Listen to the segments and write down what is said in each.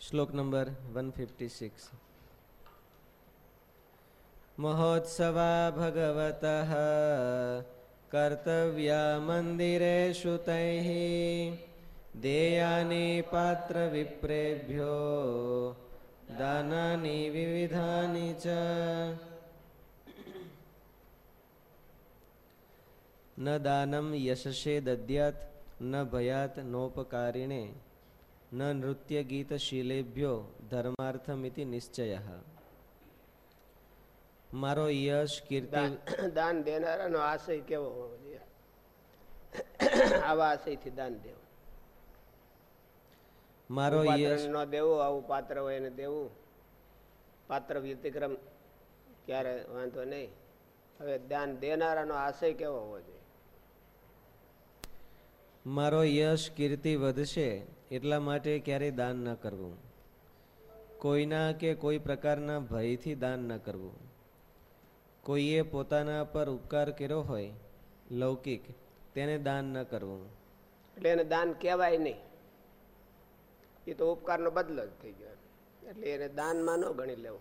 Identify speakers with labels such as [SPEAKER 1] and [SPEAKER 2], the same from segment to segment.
[SPEAKER 1] શ્લોક number one fifty six મહોત્સવા ભગવત કર્તવ્યા મંદિરેષુ તૈઃ દેયાની પાત્ર વિપ્રેભ્યો દાનાની વિવિધાની ચ ન દાનમ યશસે દદ્યાત ન ભયાત નોપકારિણે ન નૃત્ય ગીત શીલેભ્યો ધર્માર્થમિતિ નિશ્ચય મારો યશ કીર્તિ
[SPEAKER 2] દાન દેનારાનો આશય કેવો હોવો જોઈએ આવા આશયથી દાન દેવું
[SPEAKER 1] મારો યશ
[SPEAKER 2] ન દેવું આવું પાત્ર હોય એને દેવું પાત્ર વ્યતિક્રમ ક્યારે વાંધો નહીં હવે દાન દેનારાનો આશય કેવો હોવો જોઈએ
[SPEAKER 1] મારો યશ કીર્તિ વધશે એટલા માટે ક્યારેય દાન ન કરવું. કોઈના કે કોઈ પ્રકારના ભયથી દાન ન કરવું. કોઈએ પોતાના પર ઉપકાર કર્યો હોય લૌકિક તેને દાન ન કરવું.
[SPEAKER 2] એટલે એને દાન કહેવાય નહીં. એ તો ઉપકારનો બદલો જ થઈ ગયો. એટલે એને દાનમાં ન ગણી લેવું.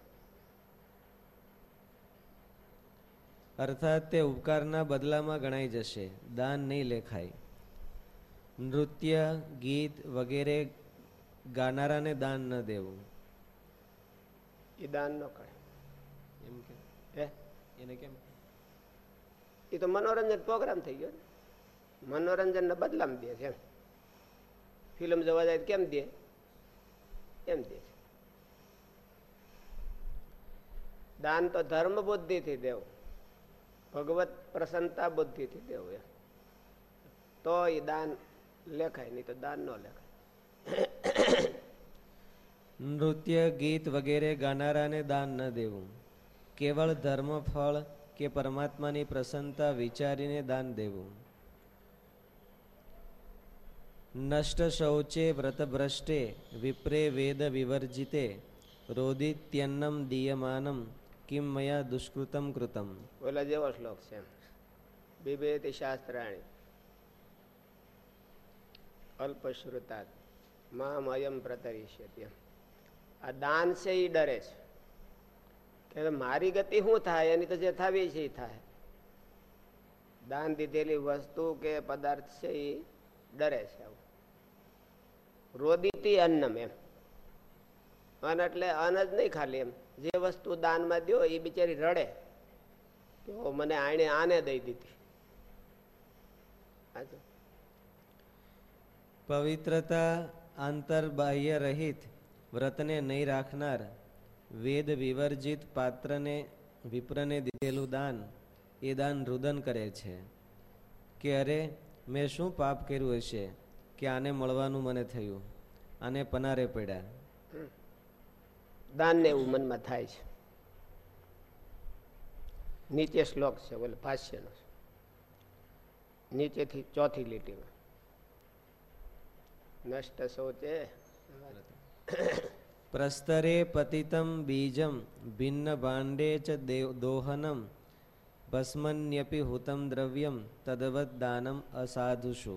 [SPEAKER 1] અર્થાત તે ઉપકારના બદલામાં ગણાઈ જશે. દાન નહીં લેખાય. નૃત્ય ગીત વગેરે ગાનારાને દાન ન દેવું.
[SPEAKER 2] એ દાન ન કરે.
[SPEAKER 1] એમ કે?
[SPEAKER 2] હે?
[SPEAKER 1] એને કેમ?
[SPEAKER 2] એ તો મનોરંજન પ્રોગ્રામ થઈ ગયો મનોરંજન ને બદલામાં દે છે એમ. ફિલ્મ જોવા જાય કેમ દે? એમ દે છે. દાન તો ધર્મ બુદ્ધિથી દેવું. ભગવત પ્રસન્નતા બુદ્ધિથી દેવું એમ. તો એ દાન લેખાય નહીં તો દાન ન લેખાય.
[SPEAKER 1] નૃત્ય ગીત વગેરે ગાનારાને દાન ન દેવું. કેવળ ધર્મ ફળ કે પરમાત્માની પ્રસન્નતા વિચારીને દાન દેવું. નષ્ટ શૌચે વ્રતભ્રષ્ટે વિપ્રે વેદ વિવર્જિતે રોદિત્યન્નમ દીયમાનમ કિમ મયા દુષ્કૃતમ કૃતમ.
[SPEAKER 2] ઓલા જેવો શ્લોક છે એમ. શાસ્ત્રાણી. અલ્પશ્રુતાત. મામ અયમ પ્રતરિષ્યતિ. આ દાન છે એ ડરે છે. કે મારી ગતિ શું થાય? એની તો જે થવી છે એ થાય. દાન દીધેલી વસ્તુ કે પદાર્થ છે એ ડરે છે આવું. રોદીતી અન્નમ એમ. અન એટલે અન જ નહીં ખાલી એમ. જે વસ્તુ દાનમાં દો એ બિચારી રડે. તો મને આણે આને દઈ દીધી.
[SPEAKER 1] પવિત્રતા આંતર બાહ્ય રહિત વ્રતને નહીં રાખનાર વેદ વિવર્જિત પાત્રને વિપ્રને દીધેલું દાન, એ દાન રુદન કરે છે. કે અરે, મેં શું પાપ કર્યું હશે? કે આને મળવાનું મને થયું? આને પનારે પડ્યા.
[SPEAKER 2] દાનને એવું મનમાં થાય છે. નીચે શ્લોક છે, બોલે, ભાષ્યનો. નીચેથી ચોથી લીટીમાં. નષ્ટ શોચે
[SPEAKER 1] પ્રસ્તરે પતિતમ બીજમ ભિન્ન ભાંડે ચ દોહનમ ભસ્મન્યપિ હુતમ દ્રવ્યમ તદવત દાનમ અસાધુષુ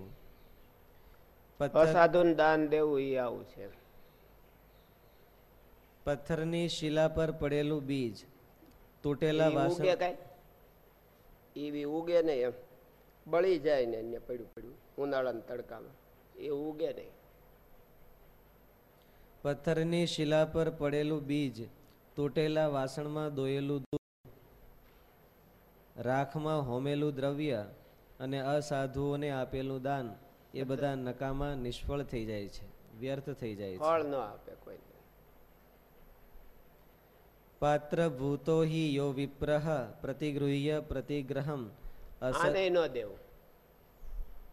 [SPEAKER 2] અસાધુન દાન દેવું એ આવું છે
[SPEAKER 1] પથ્થરની શિલા પર પડેલું બીજ તૂટેલા વાસણ
[SPEAKER 2] ઉગે કાંઈ બી ઉગે નહીં એમ બળી જાય ને એને પડ્યું પડ્યું ઉનાળાના તડકામાં એ ઉગે નહીં
[SPEAKER 1] પથ્થરની શિલા પર પડેલું બીજ તૂટેલા વાસણમાં દોયેલું દૂધ રાખમાં હોમેલું દ્રવ્ય અને અસાધુઓને આપેલું દાન એ બધા નકામા નિષ્ફળ થઈ જાય છે વ્યર્થ થઈ જાય છે.
[SPEAKER 2] ફળ ન આપે કોઈ
[SPEAKER 1] પાત્ર ભૂતો હિ યો વિપ્રહ પ્રતિગૃહ્ય પ્રતિગ્રહમ
[SPEAKER 2] આને ન દેવું.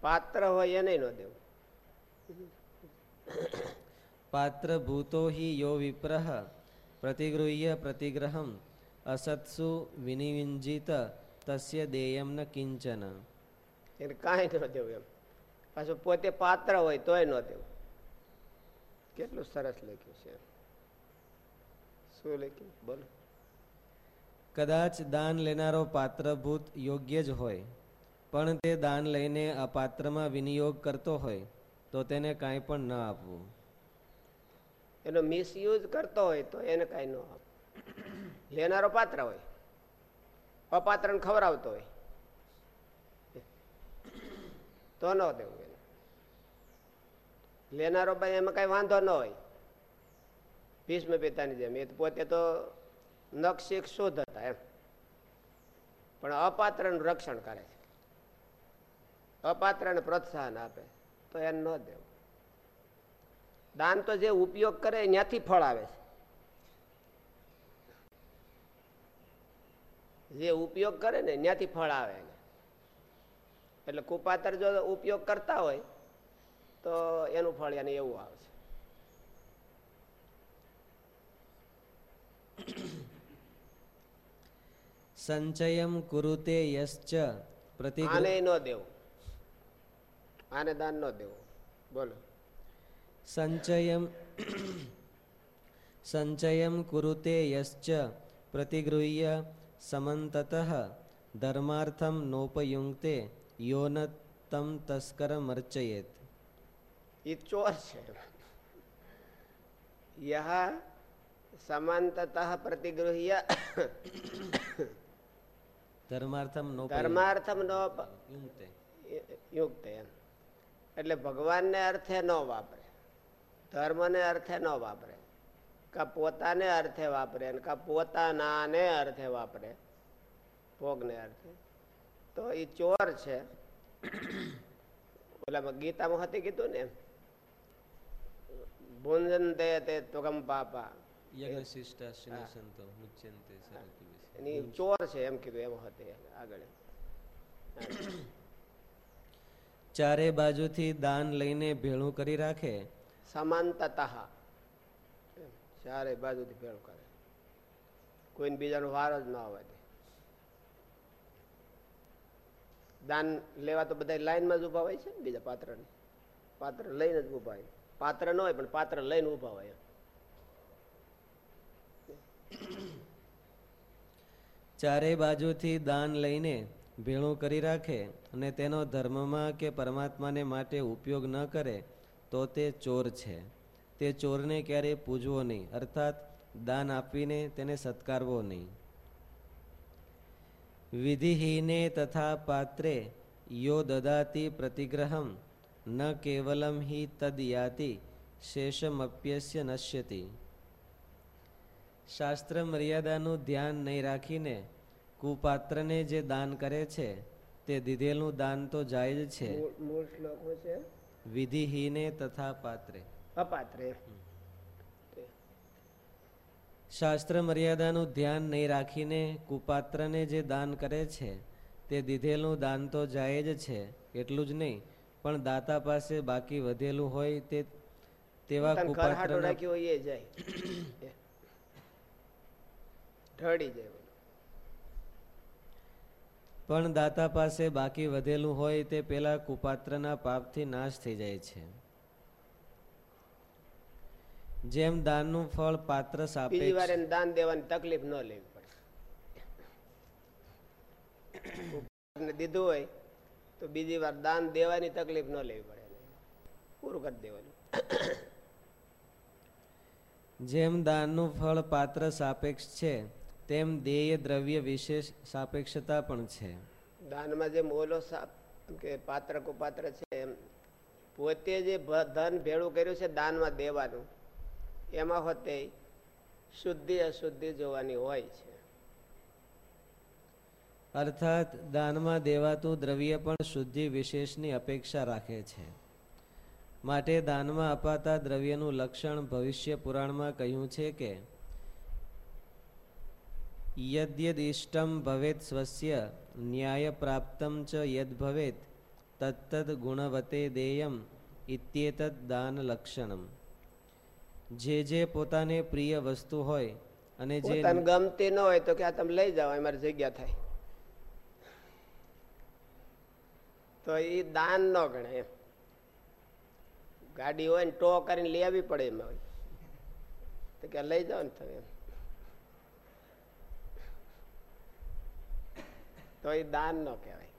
[SPEAKER 2] પાત્ર હોય એને ન દેવું.
[SPEAKER 1] પાત્ર ભૂતો હિ યો વિપ્રહ પ્રતિગૃહ્ય પ્રતિગ્રહમ અસત્સુ વિનિવિંજિત તસ્ય દેયમ ન કિંચન
[SPEAKER 2] એટલે કાંઈ ન દેવું એમ. પાછું પોતે પાત્ર હોય તોય ન દેવું. કેટલું સરસ લખ્યું છે. શું લખ્યું? બોલો.
[SPEAKER 1] કદાચ દાન લેનારો પાત્રભૂત યોગ્ય જ હોય પણ તે દાન લઈને અપાત્રમાં પાત્રમાં વિનિયોગ કરતો હોય તો તેને કાંઈ પણ ન આપવું.
[SPEAKER 2] એનો મિસયુઝ કરતો હોય તો એને કાંઈ ન આપે લેનારો પાત્ર હોય, અપાત્રને ખવડાવતો હોય, તો ન દેવું એને. લેનારો ભાઈ એમાં કઈ વાંધો ન હોય. ભીષ્મ પિતાની જેમ, એ પોતે તો નક્ષિક શુદ્ધ હતા એમ. પણ અપાત્રનું રક્ષણ કરે છે. અપાત્રને પ્રોત્સાહન આપે, તો એને ન દેવું. દાન તો જે ઉપયોગ કરે ત્યાંથી ફળ આવે છે. જે ઉપયોગ કરે ને ત્યાંથી ફળ આવે એટલે કુપાતર જો ઉપયોગ કરતા હોય તો એનું ફળ એને એવું આવશે
[SPEAKER 1] સંચયમ કુરુતે યશ્ચ પ્રતિ
[SPEAKER 2] આને ન દેવું. આને દાન ન દેવું. બોલો.
[SPEAKER 1] સંચયમ સંચયમ કુરુતે યશ્ચ પ્રતિગૃહ્ય સમંતત ધર્માર્થમ નોપયુંક્તે યોન તમ તસ્કરમર્ચયેત
[SPEAKER 2] એ ચોર છે યહ સમાંતત પ્રતિગૃહ્ય
[SPEAKER 1] ધર્માર્થમ
[SPEAKER 2] ધર્માર્થમ નો યુક્ત એટલે ભગવાનને અર્થે ન વાપરે। ધર્મને અર્થે ન વાપરે. કા પોતાને અર્થે વાપરે અને કા પોતાનાને અર્થે વાપરે. ભોગને અર્થે. તો એ ચોર છે. ઓલામાં ગીતામાં હતી કીધું ને? ભુંજન તે તે તુગમ પાપા. ચોર છે એમ કીધું એમ હતી આગળ.
[SPEAKER 1] ચારે બાજુથી દાન લઈને ભેળું કરી રાખે.
[SPEAKER 2] સમાંતત. ચારે બાજુથી ભેળ કરે. કોઈને બીજાનો વાર જ ના આવે દાન લેવા તો બધા લાઈનમાં જ ઊભા હોય છે ને બીજા પાત્રને. પાત્ર લઈને જ ઊભા હોય. પાત્ર ન હોય પણ પાત્ર લઈને ઊભા હોય
[SPEAKER 1] ચારે બાજુથી દાન લઈને ભેળું કરી રાખે અને તેનો ધર્મમાં કે પરમાત્માને માટે ઉપયોગ ન કરે તો તે ચોર છે. તે ચોરને ક્યારેય પૂજવો નહીં, અર્થાત દાન આપીને તેને સત્કારવો નહીં. વિધિહીને તથા પાત્રે યો દદાતિ પ્રતિગ્રહમ, ન કેવલમ હિ તદયાતિ શેષમપ્યસ્ય નશ્યતિ. શાસ્ત્ર મર્યાદાનું ધ્યાન નહીં રાખીને કુપાત્રને જે દાન કરે છે, તે દીધેલું દાન તો જાય જ છે.
[SPEAKER 2] મૂળ- મૂળ છે?
[SPEAKER 1] વિધિહીને તથા પાત્રે.
[SPEAKER 2] અપાત્રે.
[SPEAKER 1] શાસ્ત્ર મર્યાદાનું ધ્યાન નહીં રાખીને કુપાત્રને જે દાન કરે છે તે દીધેલું દાન તો જાય જ છે એટલું જ નહીં પણ દાતા પાસે બાકી વધેલું હોય તે તેવા
[SPEAKER 2] જાય. ઢળી જાય.
[SPEAKER 1] પણ દાતા પાસે બાકી વધેલું હોય તે પેલા કુપાત્રના પાપથી નાશ થઈ જાય છે. જેમ દાનનું ફળ પાત્ર
[SPEAKER 2] એને દાન દેવાની તકલીફ ન લેવી પડે. દીધું હોય તો બીજી વાર દાન દેવાની તકલીફ ન લેવી પડે પૂરું કરી દેવાનું.
[SPEAKER 1] જેમ દાનનું ફળ પાત્ર સાપેક્ષ છે તેમ દેય દ્રવ્ય વિશેષ સાપેક્ષતા પણ છે.
[SPEAKER 2] દાનમાં જે મોલો કે પાત્ર કુપાત્ર છે પોતે જે ધન ભેળું કર્યું છે દાનમાં દેવાનું એમાં હોતે શુદ્ધિ અશુદ્ધિ જોવાની હોય છે.
[SPEAKER 1] અર્થાત દાનમાં દેવાતું દ્રવ્ય પણ શુદ્ધિ વિશેષની અપેક્ષા રાખે છે. માટે દાનમાં અપાતા દ્રવ્યનું લક્ષણ ભવિષ્ય પુરાણમાં કહ્યું છે કે યદ્યદિષ્ટમ ભવેત સ્વસ્ય ન્યાય પ્રાપ્તમ ચ યદ ભવેત તત્તદ ગુણવતે દેયમ ઇત્યેતદ દાન લક્ષણમ જે જે પોતાને પ્રિય વસ્તુ હોય અને જે
[SPEAKER 2] ગમતી ન હોય તો કે આ તમે લઈ જાઓ અમારી જગ્યા થાય. તો એ દાન ન ગણે એમ. ગાડી હોય ને ટો કરીને લઈ આવવી પડે એમાં. હોય તો કે લઈ જાઓ ને તમે એમ. તો એ દાન ન કહેવાય.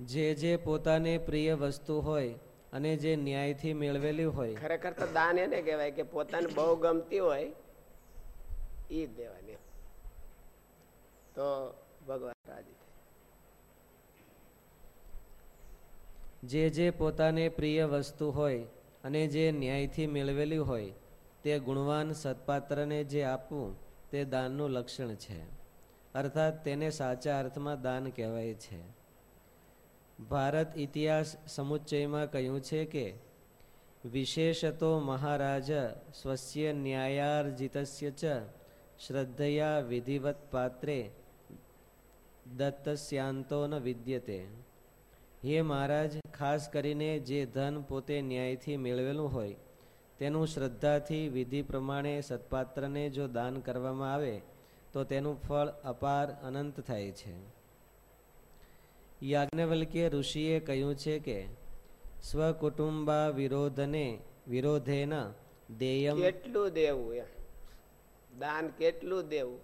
[SPEAKER 1] જે જે પોતાને પ્રિય વસ્તુ હોય અને જે ન્યાયથી મેળવેલી હોય
[SPEAKER 2] ખરેખર તો દાન એને કહેવાય કે પોતાને બહુ ગમતી હોય એ દેવાની તો ભગવાન રાજી થાય.
[SPEAKER 1] જે જે પોતાને પ્રિય વસ્તુ હોય અને જે ન્યાયથી મેળવેલી હોય તે ગુણવાન સત્પાત્રને જે આપવું તે દાનનું લક્ષણ છે. અર્થાત તેને સાચા અર્થમાં દાન કહેવાય છે. ભારત ઇતિહાસ સમુચ્ચયમાં કહ્યું છે કે, વિશેષતો મહારાજ સ્વસ્ય ન્યાયાર્જિતસ્ય ચ શ્રદ્ધયા વિધિવત પાત્રે દત્તસ્યાંતો ન વિદ્યતે. હે મહારાજ, ખાસ કરીને જે ધન પોતે ન્યાયથી મેળવેલું હોય, તેનું શ્રદ્ધાથી વિધિ પ્રમાણે સત્પાત્રને જો દાન કરવામાં આવે તો તેનું ફળ અપાર અનંત થાય છે. યાજ્ઞવલ્ક્ય ઋષિએ કહ્યું છે કે, સ્વકુટુંબા વિરોધને વિરોધેન
[SPEAKER 2] કેટલું દેવું દાન કેટલું દેવું?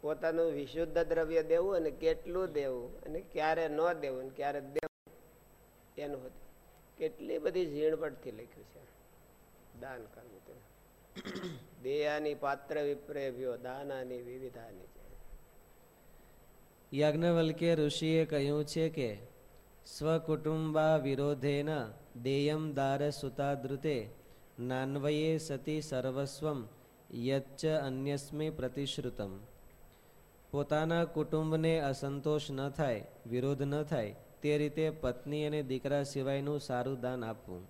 [SPEAKER 2] પોતાનું વિશુદ્ધ દ્રવ્ય દેવું અને કેટલું દેવું? અને ક્યારે ન દેવું અને ક્યારે દેવું? એનું હતું. કેટલી બધી ઝીણવટથી લખ્યું છે. દાન કરવું તે દેયાની પાત્ર વિપ્રેભ્યો દાનાની વિવિધાની છે.
[SPEAKER 1] ઋષિએ કહ્યું છે કે સ્વકુટુંબા વિરોધેન દેયમ દાર સુતાદૃતે નાન્વયે સતી સર્વસ્વમ યચ્ચ અન્યસ્મે પ્રતિશ્રુતમ. પોતાના કુટુંબને અસંતોષ ન થાય વિરોધ ન થાય તે રીતે પત્ની અને દીકરા સિવાયનું સારું દાન આપવું.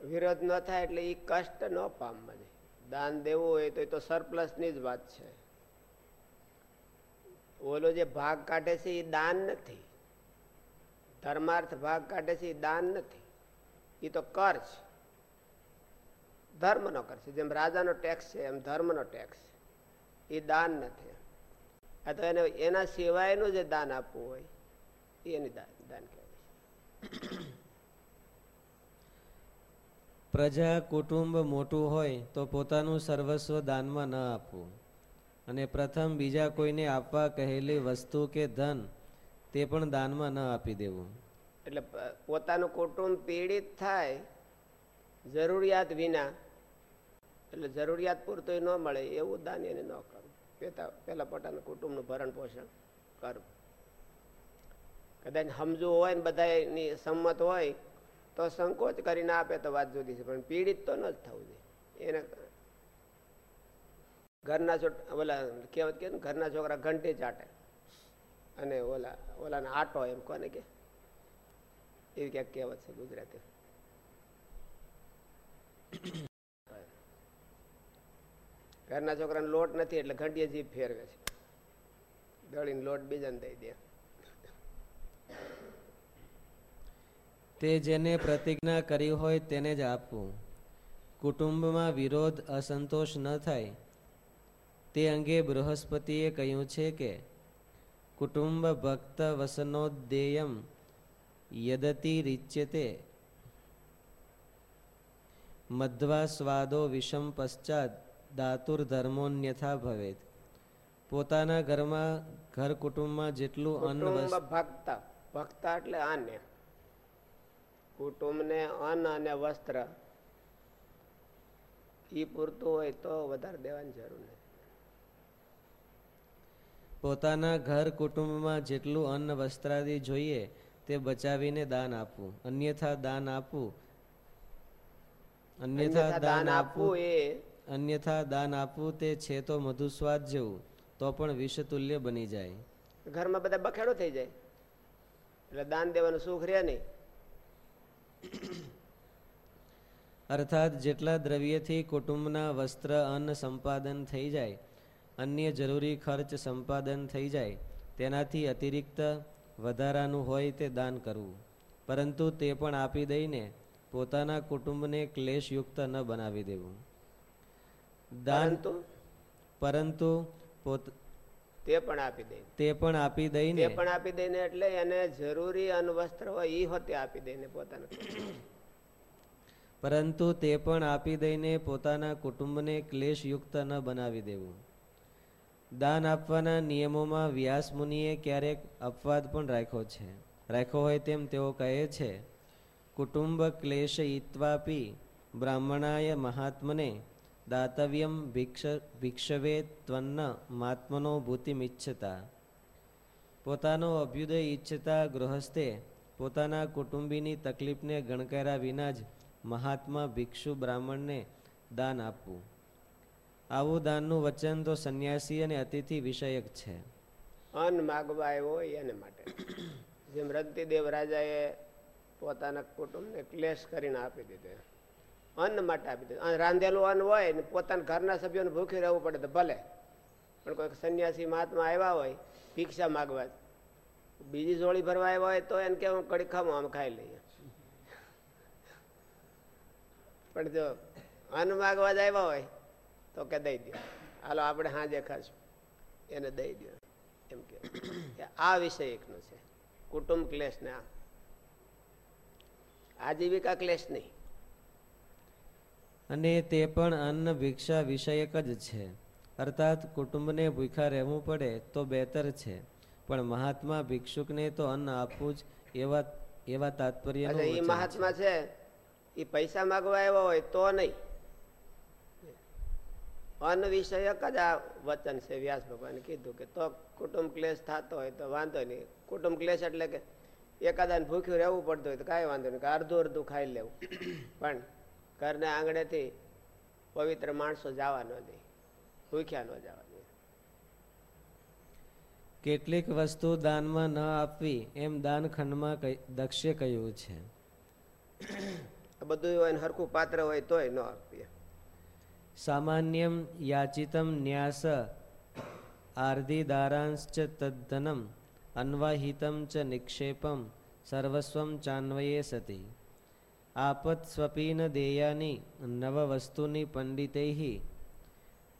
[SPEAKER 2] વિરોધ ન થાય એટલે એ કષ્ટ ન પામવા દાન દેવું હોય તો એ તો સરપ્લસની જ વાત છે. ઓલો જે ભાગ કાઢે છે એ દાન નથી. ધર્માર્થ ભાગ કાઢે છે એ દાન નથી. એ તો કર છે. ધર્મનો કર છે. જેમ રાજાનો ટેક્સ છે, એમ ધર્મનો ટેક્સ એ દાન નથી. આ તો એને, એના સિવાયનું જે દાન આપવું હોય, એની દાન દાન કહેવાય
[SPEAKER 1] પ્રજા કુટુંબ મોટું હોય તો પોતાનું સર્વસ્વ દાનમાં ન આપવું. અને પ્રથમ બીજા કોઈને આપવા કહેલી વસ્તુ કે ધન, તે પણ દાનમાં ન આપી દેવું.
[SPEAKER 2] એટલે પોતાનું કુટુંબ પીડિત થાય જરૂરિયાત વિના, એટલે જરૂરિયાત પૂરતું ન મળે એવું દાન એને ન કરવું. પેતા, પેલા પોતાનું કુટુંબનું ભરણ પોષણ કરવું. કદાચ સમજવું હોય ને બધાની સંમત હોય તો સંકોચ કરીને આપે તો વાત જુદી છે, પણ પીડિત તો ન જ થવું જોઈએ. એને ઘરના છોકરા ઓલા કહેવત કે ઘરના છોકરા ઘંટી ચાટે. અને ઓલા, ઓલાને આટો એમ કોને કે એવી ક્યાંક કહેવત છે ગુજરાતી ઘરના છોકરાને લોટ નથી, એટલે ઘંટીએ જીભ ફેરવે છે. દળીને લોટ બીજાને દઈ દે.
[SPEAKER 1] તે જેને પ્રતિજ્ઞા કરી હોય તેને જ આપવું કુટુંબમાં વિરોધ, અસંતોષ ન થાય. તે અંગે બૃહસ્પતિએ કહ્યું છે કે, કુટુંબ ભક્ત વસનોદ્દેયમ યદતિ રીચ્યતે. મધ્વા સ્વાદો વિષમ પશ્ચાત દાતુર ધર્મોન્યથા ભવેત. પોતાના ઘરમાં, ઘર કુટુંબમાં જેટલું અન્ન
[SPEAKER 2] ભક્ત ભક્ત એટલે આને. કુટુંબને અન્ન અને વસ્ત્ર ઈ પૂરતું હોય તો વધારે દેવાની જરૂર નથી.
[SPEAKER 1] પોતાના ઘર કુટુંબમાં જેટલું અન્ન વસ્ત્રાદી જોઈએ તે બચાવીને દાન આપવું. અન્યથા દાન આપવું. અન્યથા દાન
[SPEAKER 2] આપવું એ
[SPEAKER 1] અન્યથા દાન આપવું તે છે તો મધુસ્વાદ જેવું. તો પણ વિષતુલ્ય બની જાય.
[SPEAKER 2] ઘરમાં બધા બખેડો થઈ જાય. એટલે દાન દેવાનું સુખ રહે નહીં.
[SPEAKER 1] અર્થાત જેટલા દ્રવ્યથી કુટુંબના વસ્ત્ર અન્ન સંપાદન થઈ જાય અન્ય જરૂરી ખર્ચ સંપાદન થઈ જાય તેનાથી અતિરિક્ત વધારાનું હોય તે દાન કરવું. પરંતુ તે પણ આપી દઈને પોતાના કુટુંબને ક્લેશયુક્ત ન બનાવી દેવું. દાન
[SPEAKER 2] પરંતુ?
[SPEAKER 1] પરંતુ પોત
[SPEAKER 2] તે પણ આપી દે
[SPEAKER 1] તે પણ આપી
[SPEAKER 2] તે
[SPEAKER 1] દઈને
[SPEAKER 2] પણ આપી દઈને એટલે એને જરૂરી અન્ન હોય ઈ હોતે આપી દઈને પોતાના
[SPEAKER 1] પરંતુ તે પણ આપી દઈને પોતાના કુટુંબને ક્લેશયુક્ત ન બનાવી દેવું. દાન આપવાના નિયમોમાં વ્યાસ મુનિએ ક્યારેક અપવાદ પણ રાખ્યો છે. રાખ્યો હોય તેમ તેઓ કહે છે કુટુંબ ક્લેશ ઈત્વાપી બ્રાહ્મણાય મહાત્મને દાતવ્યમ ભિક્ષ ભિક્ષવે ત્વન્ન માત્મનો ભૂતિમિચ્છતા પોતાનો અભ્યુદય ઈચ્છતા ગૃહસ્થે પોતાના કુટુંબીની તકલીફને ગણકાર્યા વિના જ મહાત્મા ભિક્ષુ બ્રાહ્મણને દાન આપવું આવું દાનનું વચન તો સંન્યાસી અને અતિથિ વિષયક છે।
[SPEAKER 2] અન્ન માગવા આવ્યો એને માટે। જેમ રક્તિદેવ રાજાએ પોતાના કુટુંબને ક્લેશ કરીને આપી દીધો. અન્ન માટે આપી દીધું. રાંધેલું અન્ન હોય ને પોતાના ઘરના સભ્યોને ભૂખી રહેવું પડે તો ભલે. પણ કોઈક સંન્યાસી મહાત્મા આવ્યા હોય, ભિક્ષા માગવા. બીજી જોડી ભરવા આવ્યા હોય તો એને કેવું કડી ખામો આમ ખાઈ લઈએ. પણ જો અન્ન માગવા જ આવ્યા હોય તો કે દઈ દો. હાલો, આપણે હાજે ખાશું. એને દઈ દો. એમ કે આ વિષય એકનો છે. કુટુંબ ક્લેશ ને આ. આજીવિકા ક્લેશ નહીં.
[SPEAKER 1] અને તે પણ અન્ન ભિક્ષા વિષયક જ છે. અર્થાત કુટુંબને ભૂખા રહેવું પડે તો બહેતર છે. પણ મહાત્મા ભિક્ષુકને તો અન્ન આપવું જ એવા એવા તાત્પર્ય
[SPEAKER 2] એ મહાત્મા છે. એ પૈસા માગવા આવ્યા હોય તો નહીં. અન્ન વિષયક જ આ વચન છે વ્યાસ ભગવાને કીધું કે તો કુટુંબ ક્લેશ થતો હોય તો વાંધો નહીં. કુટુંબ ક્લેશ એટલે કે એકાદાને ભૂખ્યું રહેવું પડતું હોય તો કાંઈ વાંધો નહીં કે અડધું અડધું ખાઈ લેવું. પણ ઘરને આંગણેથી પવિત્ર માણસો જવા ન દે ભૂખ્યા ન જવા દે.
[SPEAKER 1] કેટલીક વસ્તુ દાનમાં ન આપવી એમ દાન ખંડમાં દક્ષે કહ્યું છે.
[SPEAKER 2] બધું હોય હરખું પાત્ર હોય તોય ન આપીએ.
[SPEAKER 1] સામાન્યમ યાચિતમ ન્યાસ આર્ધિદારાંશ્ચ તદ્ધનમ અન્વાહિતમ ચ નિક્ષેપમ સર્વસ્વમ ચાન્વયે સતી. આપત સ્વપીન દેયાની નવ વસ્તુની પંડિતૈ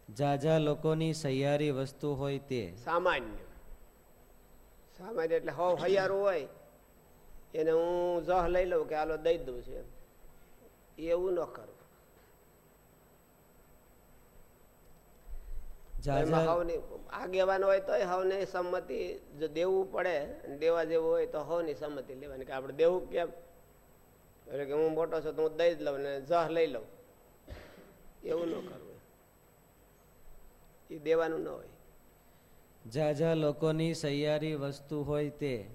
[SPEAKER 1] જાજા લોકોની સહિયારી વસ્તુ હોય તે.
[SPEAKER 2] સામાન્ય. સામાન્ય એટલે હવ હૈયારું હોય એને હું જહ લઈ લઉં કે હાલો દઈ દઉં છું એવું ન કરું. આગેવાન હોય તો હવને સંમતિ જો દેવું પડે દેવા જેવું હોય તો હવની સંમતિ લેવાની. કે આપણે દેવું કેમ? એટલે કે હું મોટો છું તો હું દઈ જ લઉં ને જહ લઈ લઉં. એવું ન કરવું. એ દેવાનું ન હોય.
[SPEAKER 1] ઝાઝા લોકોની સહિયારી વસ્તુ હોય તે,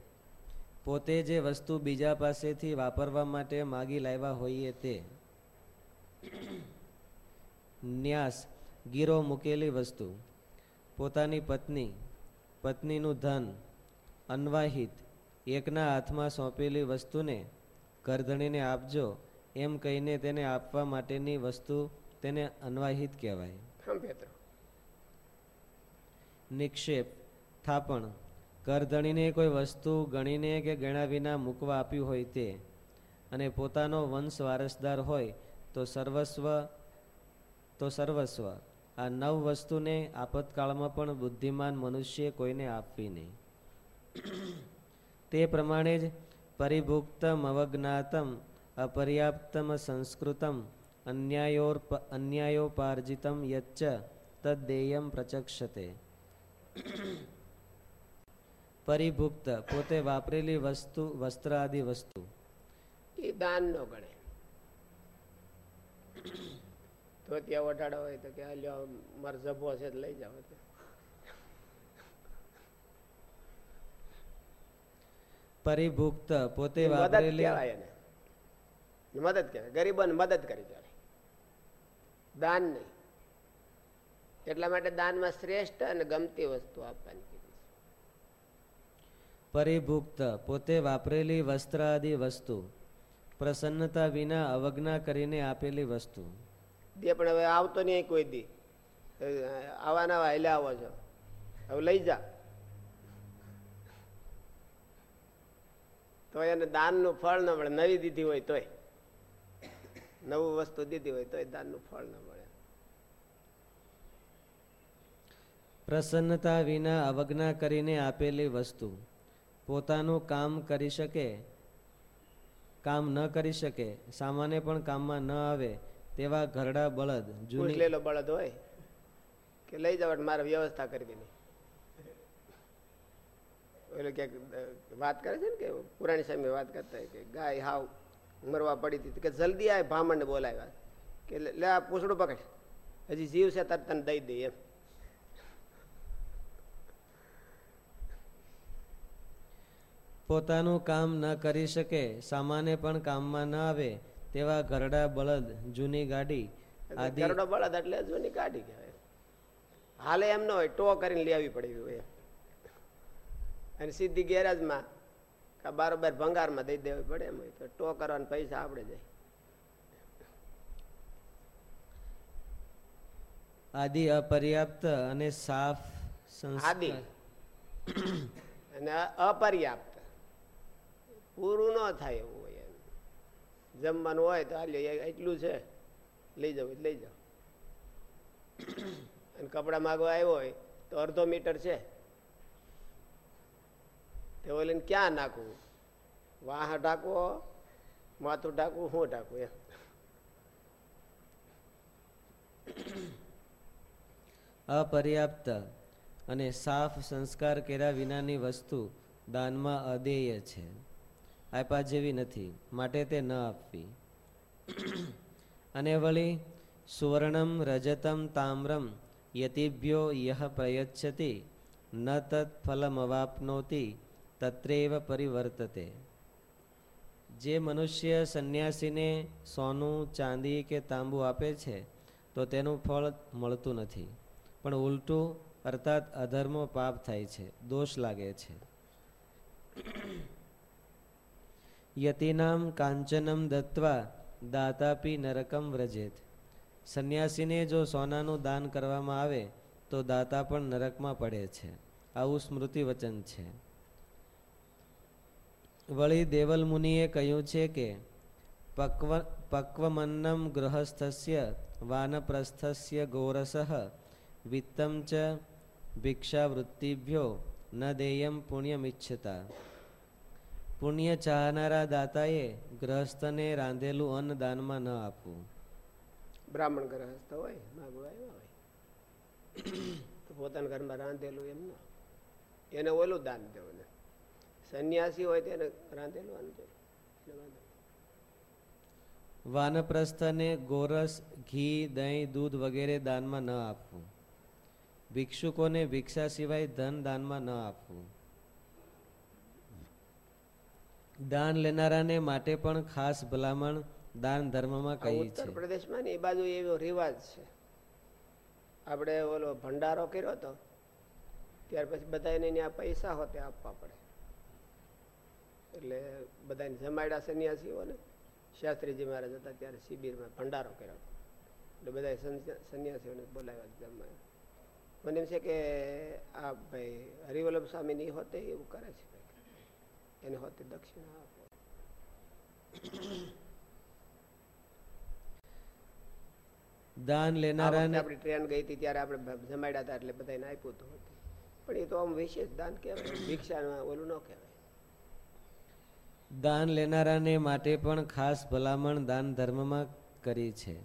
[SPEAKER 1] પોતે જે વસ્તુ બીજા પાસેથી વાપરવા માટે માગી લાવ્યા હોઈએ તે. ન્યાસ, ગીરો મૂકેલી વસ્તુ. પોતાની પત્ની, પત્નીનું ધન, અન્વાહિત, એકના હાથમાં સોંપેલી વસ્તુને કરધણીને આપજો. એમ કહીને તેને આપવા માટેની વસ્તુ તેને અન્વાહિત કહેવાય. નિક્ષેપ થાપણ. કરધણીને કોઈ વસ્તુ ગણીને કે ગણા વિના મૂકવા આપ્યું હોય તે. અને પોતાનો વંશ વારસદાર હોય તો સર્વસ્વ તો સર્વસ્વ. આ નવ વસ્તુને આપતકાળમાં પણ બુદ્ધિમાન મનુષ્ય કોઈને આપવી નહીં. તે પ્રમાણે જ પરિભુક્તમ અવજ્ઞાતમ અપર્યાપ્તમ સંસ્કૃતમ અન્યાયોર અન્યાયોપાર્જિતમ યચ્ચ તદ્દેયમ પ્રચક્ષતે પરિભુક્ત પોતે વાપરેલી વસ્તુ વસ્ત્ર આદિ વસ્તુ
[SPEAKER 2] એ દાન નો ગણે. ધોતિયા ઓઢાડો હોય તો કે લ્યો મારો જભો છે લઈ જાઓ.
[SPEAKER 1] પરિભુક્ત પોતે વાપરેલી
[SPEAKER 2] મદદ કહેવાય. ગરીબોને મદદ કરી ચાલે દાન નહીં. એટલા માટે દાનમાં શ્રેષ્ઠ અને ગમતી વસ્તુ આપવાની કીધી
[SPEAKER 1] પરિભુક્ત પોતે વાપરેલી વસ્ત્ર આદિ વસ્તુ પ્રસન્નતા વિના અવજ્ઞા કરીને આપેલી વસ્તુ.
[SPEAKER 2] દે પણ હવે આવતો નહીં કોઈ દી. આવા નવા હેલે આવો છો. હવે લઈ જા. તો એને દાનનું ફળ ન મળે. નવી દીધી હોય તોય. નવું વસ્તુ દીધી હોય તોય દાનનું ફળ ન મળે.
[SPEAKER 1] પ્રસન્નતા વિના અવજ્ઞા કરીને આપેલી વસ્તુ પોતાનું કામ કરી શકે કામ ન કરી શકે સામાન્ય પણ કામમાં ન આવે તેવા ઘરડા બળદ
[SPEAKER 2] જૂની બળદ હોય કે લઈ જવા મારે વ્યવસ્થા કરી દેની એટલે ક્યાંક વાત કરે છે ને કે પુરાણી સામે વાત કરતા કે ગાય હાવ મરવા પડી હતી. કે જલ્દી આ બ્રાહ્મણને બોલાવ્યા. કે લે આ પૂછડું પકડ. હજી જીવ છે તરત તને દઈ દઈએ એમ.
[SPEAKER 1] પોતાનું કામ ન કરી શકે સામાન્ય પણ કામમાં ન આવે તેવા ઘરડા બળદ જૂની ગાડી
[SPEAKER 2] ગરડો બળદ એટલે જૂની ગાડી કહેવાય. હાલે એમ ન હોય ટો કરીને લેવી આવવી પડે એવી હોય અને સીધી ગેરેજમાં કે બારોબાર ભંગારમાં દઈ દેવી પડે એમ તો ટો કરવાના પૈસા આપણે જાય.
[SPEAKER 1] આદિ અપર્યાપ્ત અને સાફ
[SPEAKER 2] આદિ. અને અપર્યાપ્ત. પૂરું ન થાય એવું હોય એમ. જમવાનું હોય તો હાલ્યો એટલું છે. લઈ એટલે લઈ જાઓ. અને કપડા માગવા આવ્યો હોય તો અડધો મીટર છે. તે ઓલીને ક્યાં નાખવું વાહ ઢાંકવો, માથું ઢાંકવું, હું ઢાંકવું એમ.
[SPEAKER 1] અપર્યાપ્ત અને સાફ સંસ્કાર કર્યા વિનાની વસ્તુ દાનમાં અદેય છે. આપ્યા જેવી નથી, માટે તે ન આપવી. અને વળી, સુવર્ણમ રજતમ તામ્રમ યતિભ્યો યહ પ્રયચ્છતિ, ન તત્ ફલમવાપ્નોતિ તત્રેવ પરિવર્તતે જે મનુષ્ય સંન્યાસીને સોનું ચાંદી કે તાંબુ આપે છે તો તેનું ફળ મળતું નથી પણ ઉલટું અર્થાત અધર્મો પાપ થાય છે દોષ લાગે છે યતિનામ કાંચનમ દત્વા દાતાપી નરકમ વ્રજેત સંન્યાસીને જો સોનાનું દાન કરવામાં આવે તો દાતા પણ નરકમાં પડે છે આવું સ્મૃતિ વચન છે વળી દેવલ મુનિએ કહ્યું છે કે, પક્વ, પક્વમન્નમ ગૃહસ્થસ્ય વાનપ્રસ્થસ્ય ગોરસ વિત્તમ ચ ભિક્ષાવૃત્તિભ્યો ન દેયમ પુણ્યમિચ્છતા. પુણ્ય ચાહનારા દાતાએ ગ્રહસ્થને રાંધેલું અન્ન દાનમાં ન આપવું.
[SPEAKER 2] બ્રાહ્મણ ગ્રહસ્થ હોય માગવા આવ્યા હોય પોતાના ઘરમાં રાંધેલું એમ ના. એને ઓલું દાન દેવું ને. સંન્યાસી હોય તેને રાંધેલું દેવું એને
[SPEAKER 1] વાનપ્રસ્થને ગોરસ ઘી દહીં દૂધ વગેરે દાનમાં ન આપવું. ભિક્ષુકોને ભિક્ષા સિવાય ધન દાનમાં ન આપવું. દાન લેનારાને માટે પણ ખાસ ભલામણ દાન ધર્મમાં કહી છે.
[SPEAKER 2] ઉત્તર પ્રદેશમાં ને એ બાજુ એવો રિવાજ છે. આપણે ઓલો ભંડારો કર્યો હતો. ત્યાર પછી બધાને ત્યાં પૈસા હોતે આપવા પડે. એટલે બધાને જમાડ્યા સંન્યાસીઓને. શાસ્ત્રીજી મહારાજ હતા ત્યારે શિબિરમાં ભંડારો કર્યો એટલે બધા સંન્યાસીઓને બોલાવ્યા જમવા. મને એમ છે કે આ ભાઈ હરિવલ્લભ સ્વામીની હોતે એવું કરે છે એને હોતે દક્ષિણા આપો.
[SPEAKER 1] દાન લેનારાને
[SPEAKER 2] આપણી ટ્રેન ગઈ હતી ત્યારે આપણે જમાડ્યા હતા એટલે બધાને આપ્યું હતું. પણ એ તો આમ વિશેષ દાન કહેવાય. ભિક્ષામાં ઓલું ન કહેવાય.
[SPEAKER 1] દાન લેનારાને માટે પણ ખાસ ભલામણ દાન ધર્મમાં કરી છે.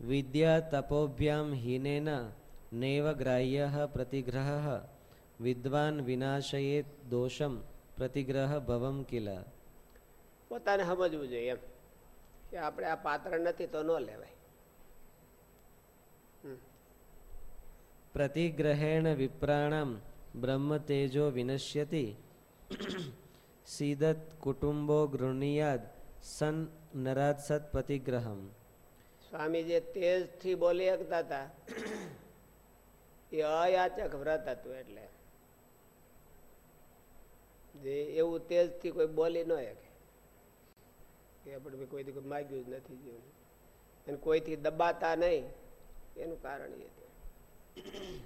[SPEAKER 1] વિદ્યા તપોભ્યામ હીનેન નૈવ ગ્રાહ્ય પ્રતિગ્રહ વિદ્વાન વિનાશયે દોષમ પ્રતિગ્રહ ભવમ કિલ.
[SPEAKER 2] પોતાને સમજવું જોઈએ એમ કે આપણે આ પાત્ર નથી તો ન લેવાય.
[SPEAKER 1] પ્રતિગ્રહેણ વિપ્રાણામ બ્રહ્મ તેજો વિનશ્યતિ. સીદત કુટુંબો ગૃહણીયાદ સન નરાત પતિગ્રહમ.
[SPEAKER 2] સ્વામી જે તેજથી બોલી શકતા હતા. એ અયાચક વ્રત હતું એટલે. જે એવું તેજથી કોઈ બોલી ન શકે. કે આપણે કોઈથી કોઈ માગ્યું જ નથી જીવન. અને કોઈથી દબાતા નહીં, એનું કારણ એ હતું.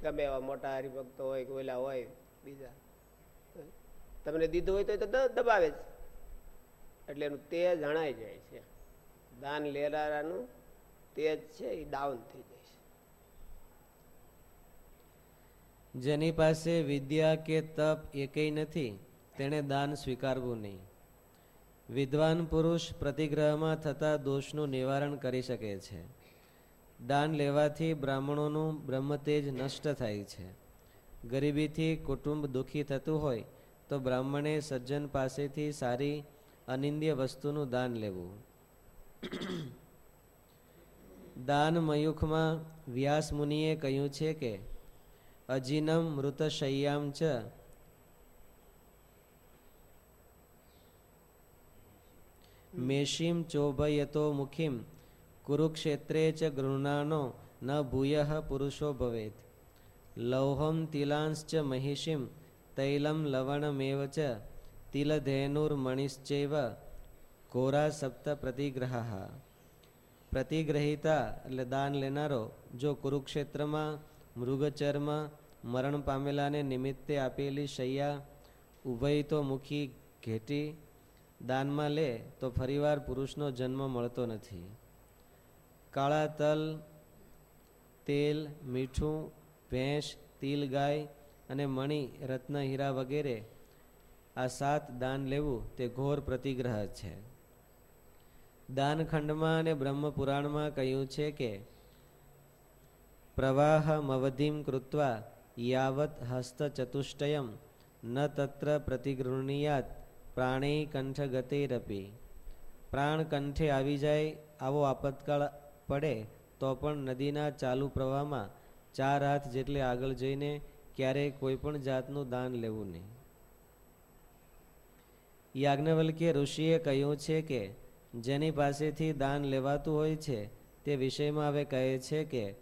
[SPEAKER 2] ગમે એવા મોટા હરિભક્તો હોય કે ઓલા હોય, બીજા. તમને દીધું હોય તો દબાવે જ. એટલે એનું તેજ જણાઈ જાય છે. દાન લેનારાનું તેજ છે, એ ડાઉન થઈ જાય છે.
[SPEAKER 1] જેની પાસે વિદ્યા કે તપ એકેય નથી, તેણે દાન સ્વીકારવું નહીં. વિદ્વાન પુરુષ પ્રતિગ્રહમાં થતા દોષનું નિવારણ કરી શકે છે. દાન લેવાથી બ્રાહ્મણોનું બ્રહ્મતેજ નષ્ટ થાય છે. ગરીબીથી કુટુંબ દુઃખી થતું હોય તો બ્રાહ્મણે સજ્જન પાસેથી સારી અનિંદ્ય વસ્તુનું દાન લેવું. દાન મયુખમાં વ્યાસ મુનિએ કહ્યું છે કે, અજીનમ મૃતશય્યામ ચ. મેષીમ ચોભયતો મુખીમ, કુરુક્ષેત્રે ચ ગૃહણાનો ન ભૂય પુરુષો ભવેત. લૌહમ તિલાંશ્ચ મહિષીમ તૈલમ લવણમેવ ચ તિલધેનુર્મણિશ્ચૈવ ઘોરા સપ્ત પ્રતિગ્રહ પ્રતિગ્રહિતા એટલે દાન લેનારો જો કુરુક્ષેત્રમાં મૃગચર્મ મરણ પામેલાને નિમિત્તે આપેલી શૈયા ઉભય તો મુખી ઘેટી દાનમાં લે તો ફરીવાર પુરુષનો જન્મ મળતો નથી કાળા તલ તેલ મીઠું ભેંસ તિલ ગાય અને મણી, રત્ન, હીરા વગેરે આ સાત દાન લેવું તે ઘોર પ્રતિગ્રહ છે. દાનખંડમાં અને બ્રહ્મપુરાણમાં કહ્યું છે કે, પ્રવાહમવધિમ કૃત્વા યાવત હસ્તચતુષ્ટયમ ન તત્ર પ્રતિગૃહણીયાત પ્રાણી કંઠ ગતિરપી પ્રાણ કંઠે આવી જાય આવો આપતકાળ પડે તો પણ નદીના ચાલુ પ્રવાહમાં ચાર હાથ જેટલે આગળ જઈને ક્યારેય કોઈ પણ જાતનું દાન લેવું નહીં. યાજ્ઞવલ્કીય ઋષિએ કહ્યું છે કે, જેની પાસેથી દાન લેવાતું હોય છે, તે વિષયમાં હવે કહે છે કે,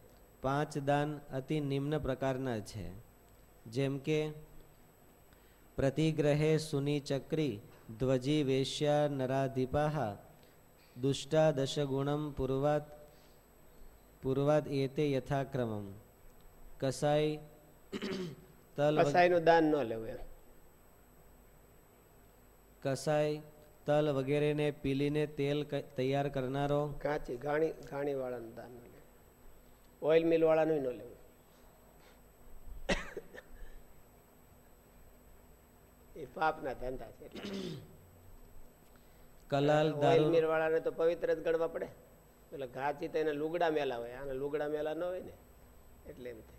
[SPEAKER 1] પાંચ દાન અતિ નિમ્ન પ્રકારના છે. જેમ કે, પ્રતિગ્રહે સુનિચક્રી ધ્વજી વેશ્યા નરાધિપાહ દુષ્ટા દશગુણમ પૂર્વાત પૂર્વાત એતે યથાક્રમમ, કસાઈ તલ
[SPEAKER 2] કસાઈનું દાન ન લેવું એમ.
[SPEAKER 1] તલ વગેરેને પીલીને તેલ તૈયાર કરનારો
[SPEAKER 2] કાચી ઘાણી ઘાણી વાળાનું દાન ન લેવું. ઓઇલ મિલ વાળાનું ન લેવું. એ પાપના ધંધા છે
[SPEAKER 1] કલાલ દારૂ
[SPEAKER 2] મિલ વાળાને તો પવિત્ર જ ગણવા પડે. એટલે ઘાચી તો એના લુગડા મેલા હોય. આને લુગડા મેલા ન હોય ને. એટલે એમ થાય.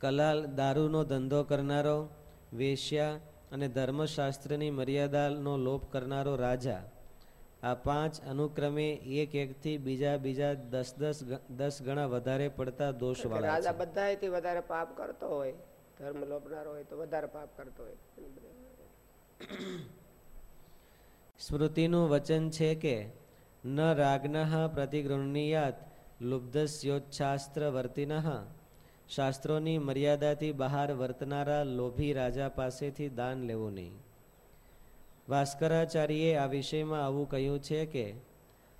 [SPEAKER 1] કલાલ દારૂનો ધંધો કરનારો વેશ્યા અને ધર્મશાસ્ત્રની મર્યાદાનો લોપ કરનારો રાજા. આ પાંચ અનુક્રમે એક એકથી બીજા બીજા દસ દસ દસ ગણા વધારે પડતા
[SPEAKER 2] દોષ
[SPEAKER 1] વાળા
[SPEAKER 2] રાજા
[SPEAKER 1] છે.
[SPEAKER 2] વધારે પાપ કરતો હોય ધર્મ લોપનારો હોય તો વધારે પાપ કરતો હોય.
[SPEAKER 1] સ્મૃતિનું વચન છે કે ન રાજ્ઞ પ્રતિગૃહણીયાત લુબ્ધસ્યોચ્છાસ્ત્ર વર્તિનઃ શાસ્ત્રોની મર્યાદાથી બહાર વર્તનારા લોભી રાજા પાસેથી દાન લેવું નહીં. ભાસ્કરાચાર્યે આ વિષયમાં આવું કહ્યું છે કે,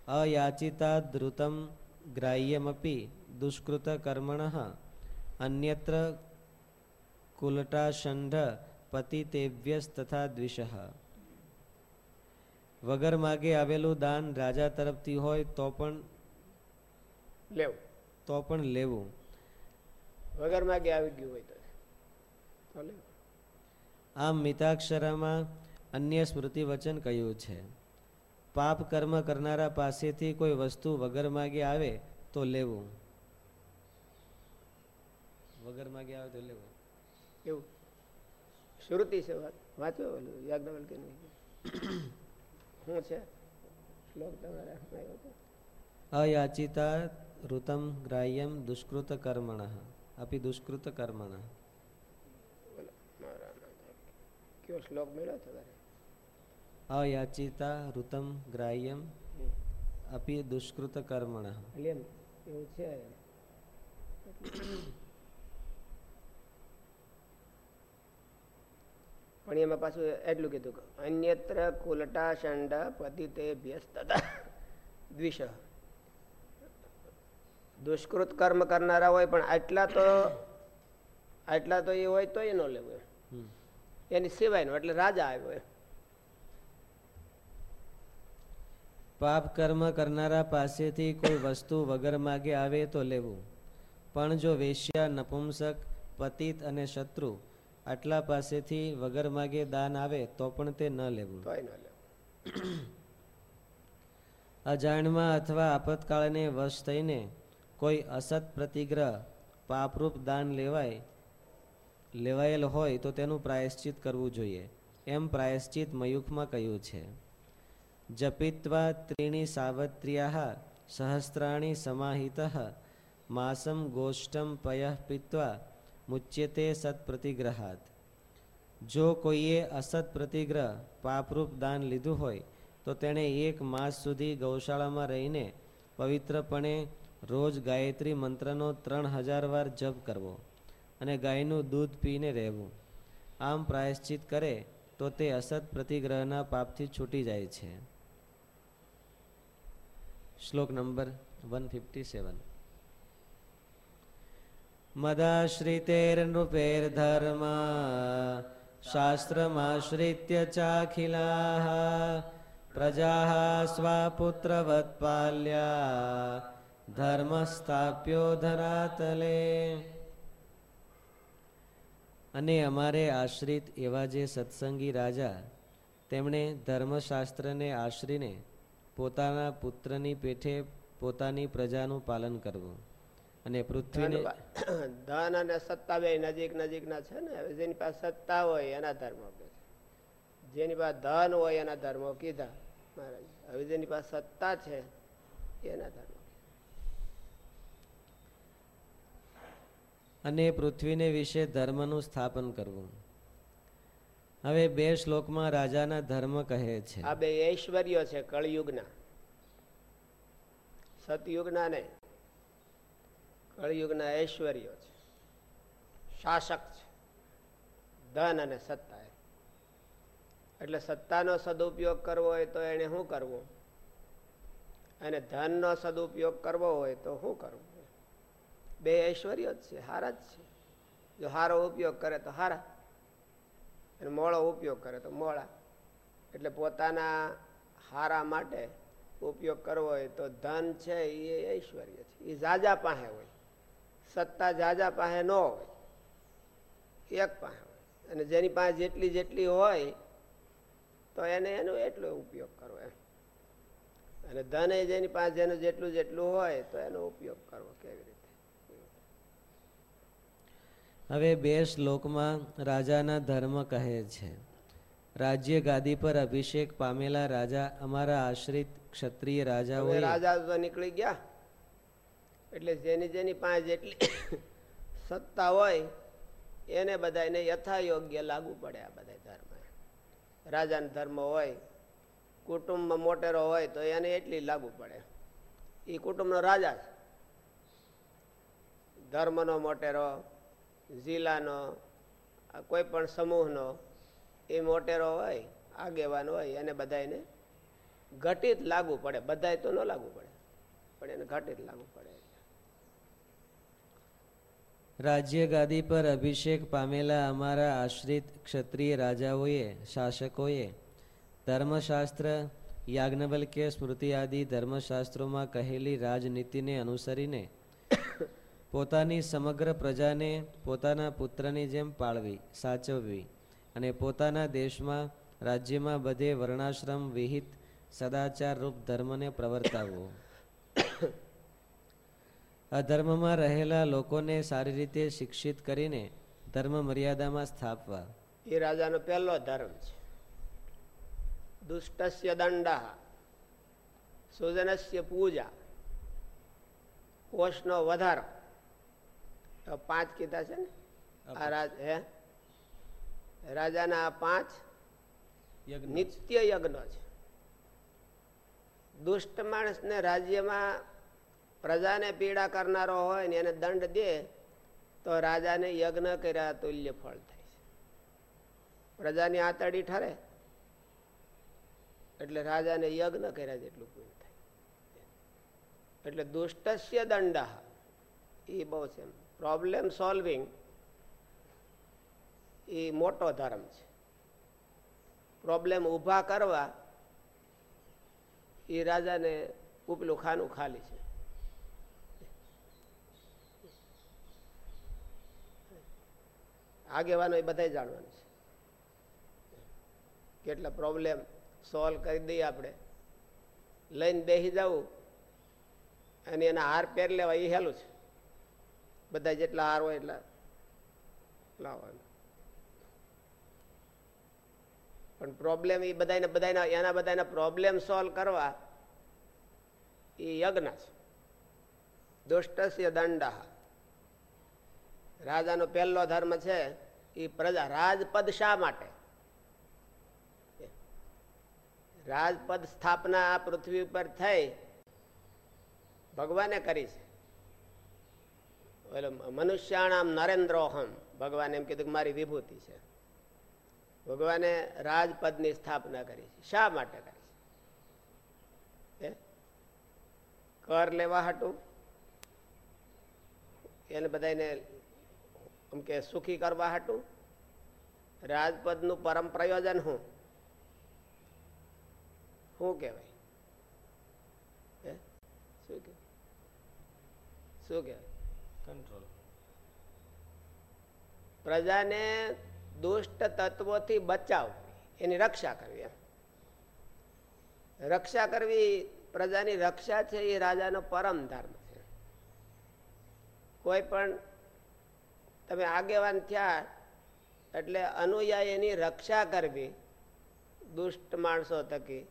[SPEAKER 1] અયાચિતા ધૃતમ ગ્રાહ્યમપી દુષ્કૃત કર્મણ. અન્યત્ર કુલટાષંઢ પતિતેવ્યસ તથા દ્વિષ. વગર માગે આવેલું દાન રાજા તરફથી હોય તો પણ
[SPEAKER 2] લેવું.
[SPEAKER 1] તો પણ લેવું.
[SPEAKER 2] વગર માગે આવી ગયું હોય તો.
[SPEAKER 1] આમ મિતાક્ષરામાં અન્ય સ્મૃતિ વચન કહ્યું છે? પાપ કર્મ કરનારા પાસેથી કોઈ વસ્તુ વગર માગે આવે તો લેવું. વગર માગે આવે તો લેવું.
[SPEAKER 2] એવું. શ્રુતિ છે વાત. વાંચો ઓલું યાજ્ઞવલ્કે નહીં? શું છે? શ્લોક તમારે
[SPEAKER 1] અયાચિતા ઋતમ ગ્રાહ્યમ દુષ્કૃત કર્મણ
[SPEAKER 2] अपि મારા નામ. કયો શ્લોક મળ્યો તમારે
[SPEAKER 1] અયાચિતા ઋતમ ગ્રાહ્યમ અપી દુષ્કૃત કર્મણ
[SPEAKER 2] એમ એવું છે પણ એમાં પાછું એટલું કીધું અન્યત્ર કુલટા શંડ પતિતે ભ્યસ્ત દ્વિષ દુષ્કૃત કર્મ કરનારા હોય પણ આટલા તો આટલા તો એ હોય તો એ ન લેવું. એની સિવાયનો એટલે રાજા આવ્યો
[SPEAKER 1] પાપ કર્મ કરનારા પાસેથી કોઈ વસ્તુ વગર માગે આવે તો લેવું. પણ જો વેશ્યા નપુંસક પતિત અને શત્રુ આટલા પાસેથી વગર માગે દાન આવે તો પણ તે ન લેવું.
[SPEAKER 2] ન લેવું.
[SPEAKER 1] અજાણમાં અથવા આપતકાળને વશ થઈને કોઈ અસત પ્રતિગ્રહ, પાપરૂપ દાન લેવાય, લેવાયેલ હોય તો તેનું પ્રાયશ્ચિત કરવું જોઈએ. એમ પ્રાયશ્ચિત મયુખમાં કહ્યું છે. જપિત્વા ત્રીણી સાવત્ર્યા સહસ્ત્રાણી સમાહિત માસમ ગોષ્ઠમ પય પીત્વા મુચ્યતે સત્પ્રતિગ્રહાત જો કોઈએ અસત પ્રતિગ્રહ, પાપરૂપ દાન લીધું હોય તો તેણે એક માસ સુધી ગૌશાળામાં રહીને પવિત્રપણે રોજ ગાયત્રી મંત્રનો ત્રણ હજાર વાર જપ કરવો અને ગાયનું દૂધ પીને રહેવું. આમ પ્રાયશ્ચિત કરે તો તે અસત પ્રતિગ્રહના પાપથી છૂટી જાય છે. શ્લોક નંબર વન ફિફ્ટી સેવન મદાશ્રિતેર્નૃપેર્ધર્મ શાસ્ત્રમાશ્રિત્ય ચાખિલા પ્રજા સ્વાપુત્રવત પાલ્યા ધર્મ સ્થાપ્યો ધરાતલે. અને અમારે આશ્રિત એવા જે સત્સંગી રાજા, તેમણે ધર્મશાસ્ત્રને આશ્રીને પોતાના પુત્રની પેઠે પોતાની પ્રજાનું પાલન કરવું. અને પૃથ્વીને
[SPEAKER 2] ધન અને સત્તા બે નજીક નજીકના છે ને, હવે જેની પાસે સત્તા હોય એના ધર્મો જેની પાસે ધન હોય એના ધર્મો કીધા હવે જેની પાસે સત્તા છે એના ધર્મો.
[SPEAKER 1] અને પૃથ્વીને વિશે ધર્મનું સ્થાપન કરવું. હવે બે શ્લોકમાં રાજાના ધર્મ કહે છે.
[SPEAKER 2] આ બે ઐશ્વર્યો છે કળયુગના. સતયુગના ને કળયુગના ઐશ્વર્યો છે. શાસક છે. ધન અને સત્તા એટલે સત્તાનો સદુપયોગ કરવો હોય તો એને શું કરવું? અને ધનનો સદુપયોગ કરવો હોય તો શું કરવું? બે ઐશ્વર્ય જ છે, હારા જ છે. જો હારો ઉપયોગ કરે તો હારા અને મોળો ઉપયોગ કરે તો મોળા. એટલે પોતાના હારા માટે ઉપયોગ કરવો હોય તો ધન છે એ ઐશ્વર્ય છે. એ જાજા પાસે હોય. સત્તા જાજા પાસે ન હોય. એક પાસે હોય. અને જેની પાસે જેટલી જેટલી હોય તો એને એનો એટલો ઉપયોગ કરવો એમ. અને ધન એ જેની પાસે જેનું જેટલું જેટલું હોય તો એનો ઉપયોગ કરવો કેવી રીતે?
[SPEAKER 1] હવે બે શ્લોકમાં રાજાના ધર્મ કહે છે. રાજ્ય ગાદી પર અભિષેક પામેલા રાજા અમારા આશ્રિત ક્ષત્રિય રાજા
[SPEAKER 2] રાજા તો નીકળી ગયા. એટલે જેની જેની પાંચ જેટલી સત્તા હોય, એને બધાને યથાયોગ્ય લાગુ પડે આ બધા ધર્મ. રાજાનો ધર્મ હોય, કુટુંબમાં મોટેરો હોય, તો એને એટલી લાગુ પડે. એ કુટુંબનો રાજા છે ધર્મનો મોટેરો જિલ્લાનો કોઈ પણ સમૂહનો, એ મોટેરો હોય, આગેવાન હોય, એને બધાને ઘટિત લાગુ પડે. બધા તો ન લાગુ પડે, પણ એને ઘટિત લાગુ પડે.
[SPEAKER 1] રાજ્ય ગાદી પર અભિષેક પામેલા અમારા આશ્રિત ક્ષત્રિય રાજાઓએ, શાસકોએ ધર્મશાસ્ત્ર, યાજ્ઞવલ્ક્ય, સ્મૃતિ આદિ ધર્મશાસ્ત્રોમાં કહેલી રાજનીતિને અનુસરીને પોતાની સમગ્ર પ્રજાને પોતાના પુત્રની જેમ પાળવી, સાચવવી અને પોતાના દેશમાં, રાજ્યમાં બધે વર્ણાશ્રમ વિહિત સદાચાર રૂપ ધર્મને પ્રવર્તાવવો. અધર્મમાં રહેલા લોકોને સારી રીતે શિક્ષિત કરીને ધર્મ મર્યાદામાં સ્થાપવા.
[SPEAKER 2] એ રાજાનો પહેલો ધર્મ છે. દુષ્ટસ્ય દંડ, સુજનસ્ય પૂજા, કોષનો વધારો. પાંચ કીધા છે ને? આ હે? રાજાના પાંચ નિત્ય યજ્ઞ છે. દુષ્ટ માણસને રાજ્યમાં પ્રજાને પીડા કરનારો હોય ને એને દંડ દે તો રાજાને યજ્ઞ કર્યા તુલ્ય ફળ થાય છે. પ્રજાની આતડી ઠરે. એટલે રાજાને યજ્ઞ કર્યા જેટલું પૂર્ણ થાય. એટલે દુષ્ટસ્ય દંડ. એ બહુ છે પ્રોબ્લેમ સોલ્વિંગ એ મોટો ધર્મ છે. પ્રોબ્લેમ ઊભા કરવા એ રાજાને ઉપલું ખાનું ખાલી છે. આગેવાનો એ બધા જાણવાનું છે. કેટલા પ્રોબ્લેમ સોલ્વ કરી દઈએ આપણે. લઈને બેસી જવું અને એના હાર પહેર લેવા એ હેલું છે. બધા જેટલા હાર હોય એટલા લાવવાના. પણ પ્રોબ્લેમ એ બધાને બધાના એના બધાના પ્રોબ્લેમ સોલ્વ કરવા એ યજ્ઞ છે. દુષ્ટસ્ય દંડ. રાજાનો પહેલો ધર્મ છે એ પ્રજા, રાજપદ શા માટે? રાજપદ સ્થાપના આ પૃથ્વી ઉપર થઈ. ભગવાને કરી છે. મનુષ્યાણામ નરેન્દ્રોહમ. ભગવાન એમ કીધું કે મારી વિભૂતિ છે. ભગવાને રાજપદની સ્થાપના કરી છે. શા માટે કરી છે? કર લેવા હાટું? એને બધાને એમ કે સુખી કરવા હાટું? રાજપદનું પરમ પ્રયોજન શું શું કહેવાય? શું કે શું કહેવાય? પ્રજાને દુષ્ટ તત્વોથી બચાવવી એની રક્ષા કરવી રક્ષા કરવી, પ્રજાની રક્ષા છે એ રાજાનો પરમ ધર્મ છે. કોઈ પણ તમે આગેવાન થયા એટલે અનુયાયીની રક્ષા કરવી, દુષ્ટ માણસો થકી,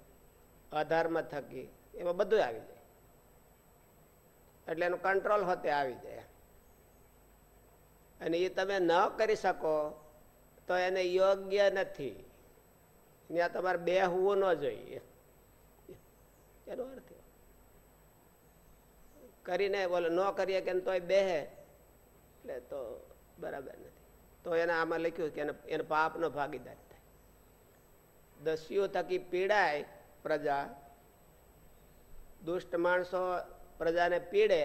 [SPEAKER 2] અધર્મ થકી, એમાં બધું આવી જાય. એટલે એનું કંટ્રોલ હોતે આવી જાય અને એ તમે ન કરી શકો, તો એને યોગ્ય નથી. ત્યાં તમારે બે હોવું ન જોઈએ. એનો અર્થ કરીને બોલો, ન કરીએ કે તોય બેહે એટલે તો બરાબર નથી. તો એને આમાં લખ્યું કે એને પાપનો ભાગીદાર થાય. દસ્યુ થકી પીડાય પ્રજા, દુષ્ટ માણસો પ્રજાને પીડે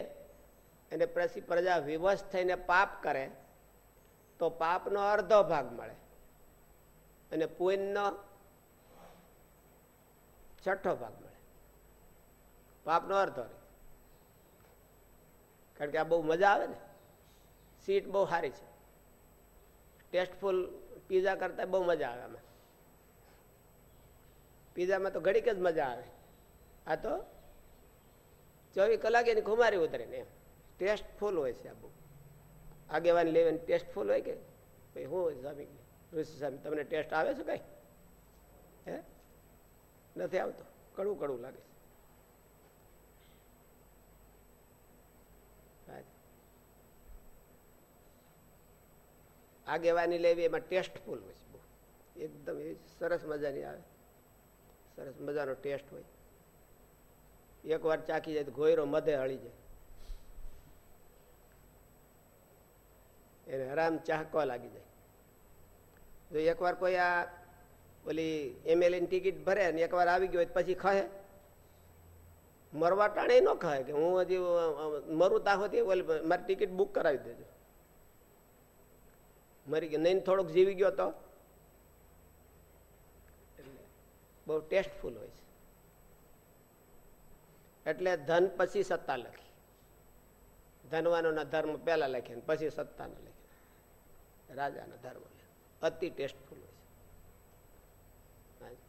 [SPEAKER 2] અને પછી પ્રજા વિવશ થઈને પાપ કરે તો પાપનો અડધો ભાગ મળે. અને પુણ્યનો છઠ્ઠો ભાગ મળે. પાપનો અર્ધો રહે. કારણ કે આ બહુ મજા આવે ને. સીટ બહુ સારી છે. ટેસ્ટફુલ પીઝા કરતા બહુ મજા આવે આમાં. પીઝામાં તો ઘડીક જ મજા આવે. આ તો ચોવીસ કલાક એની ખુમારી ઉતરે ને એમ. ટેસ્ટફુલ હોય છે આ બહુ. આગેવાની લેવાની ટેસ્ટફુલ હોય કે? ભાઈ, હું સ્વામી, ઋષિ સ્વામી, તમને ટેસ્ટ આવે છે કઈ? હે? નથી આવતો. કડવું કડવું લાગે છે. આગેવાની લેવી એમાં ટેસ્ટફુલ હોય છે બહુ. એકદમ એવી સરસ મજાની આવે. સરસ મજાનો ટેસ્ટ હોય. એક વાર ચાખી જાય તો ગોયરો મધે હળી જાય. એને હરામ ચાહકો લાગી જાય. જો એકવાર કોઈ આ ઓલી એમએલએની ટિકિટ ભરે ને એકવાર આવી ગયો પછી ખહે. મરવા ટાણે ન ખહે કે હું હજી મરું તા હોતી મારી ટિકિટ બુક કરાવી દેજો. મરી ગયો. નહીં થોડોક જીવી ગયો તો? બહુ ટેસ્ટફુલ હોય છે. એટલે ધન પછી સત્તા લખી. ધનવાનો ના ધર્મ પહેલા લખે પછી સત્તાને લખે રાજાનો ધર્મ અતિ ટેસ્ટફુલ હોય છે.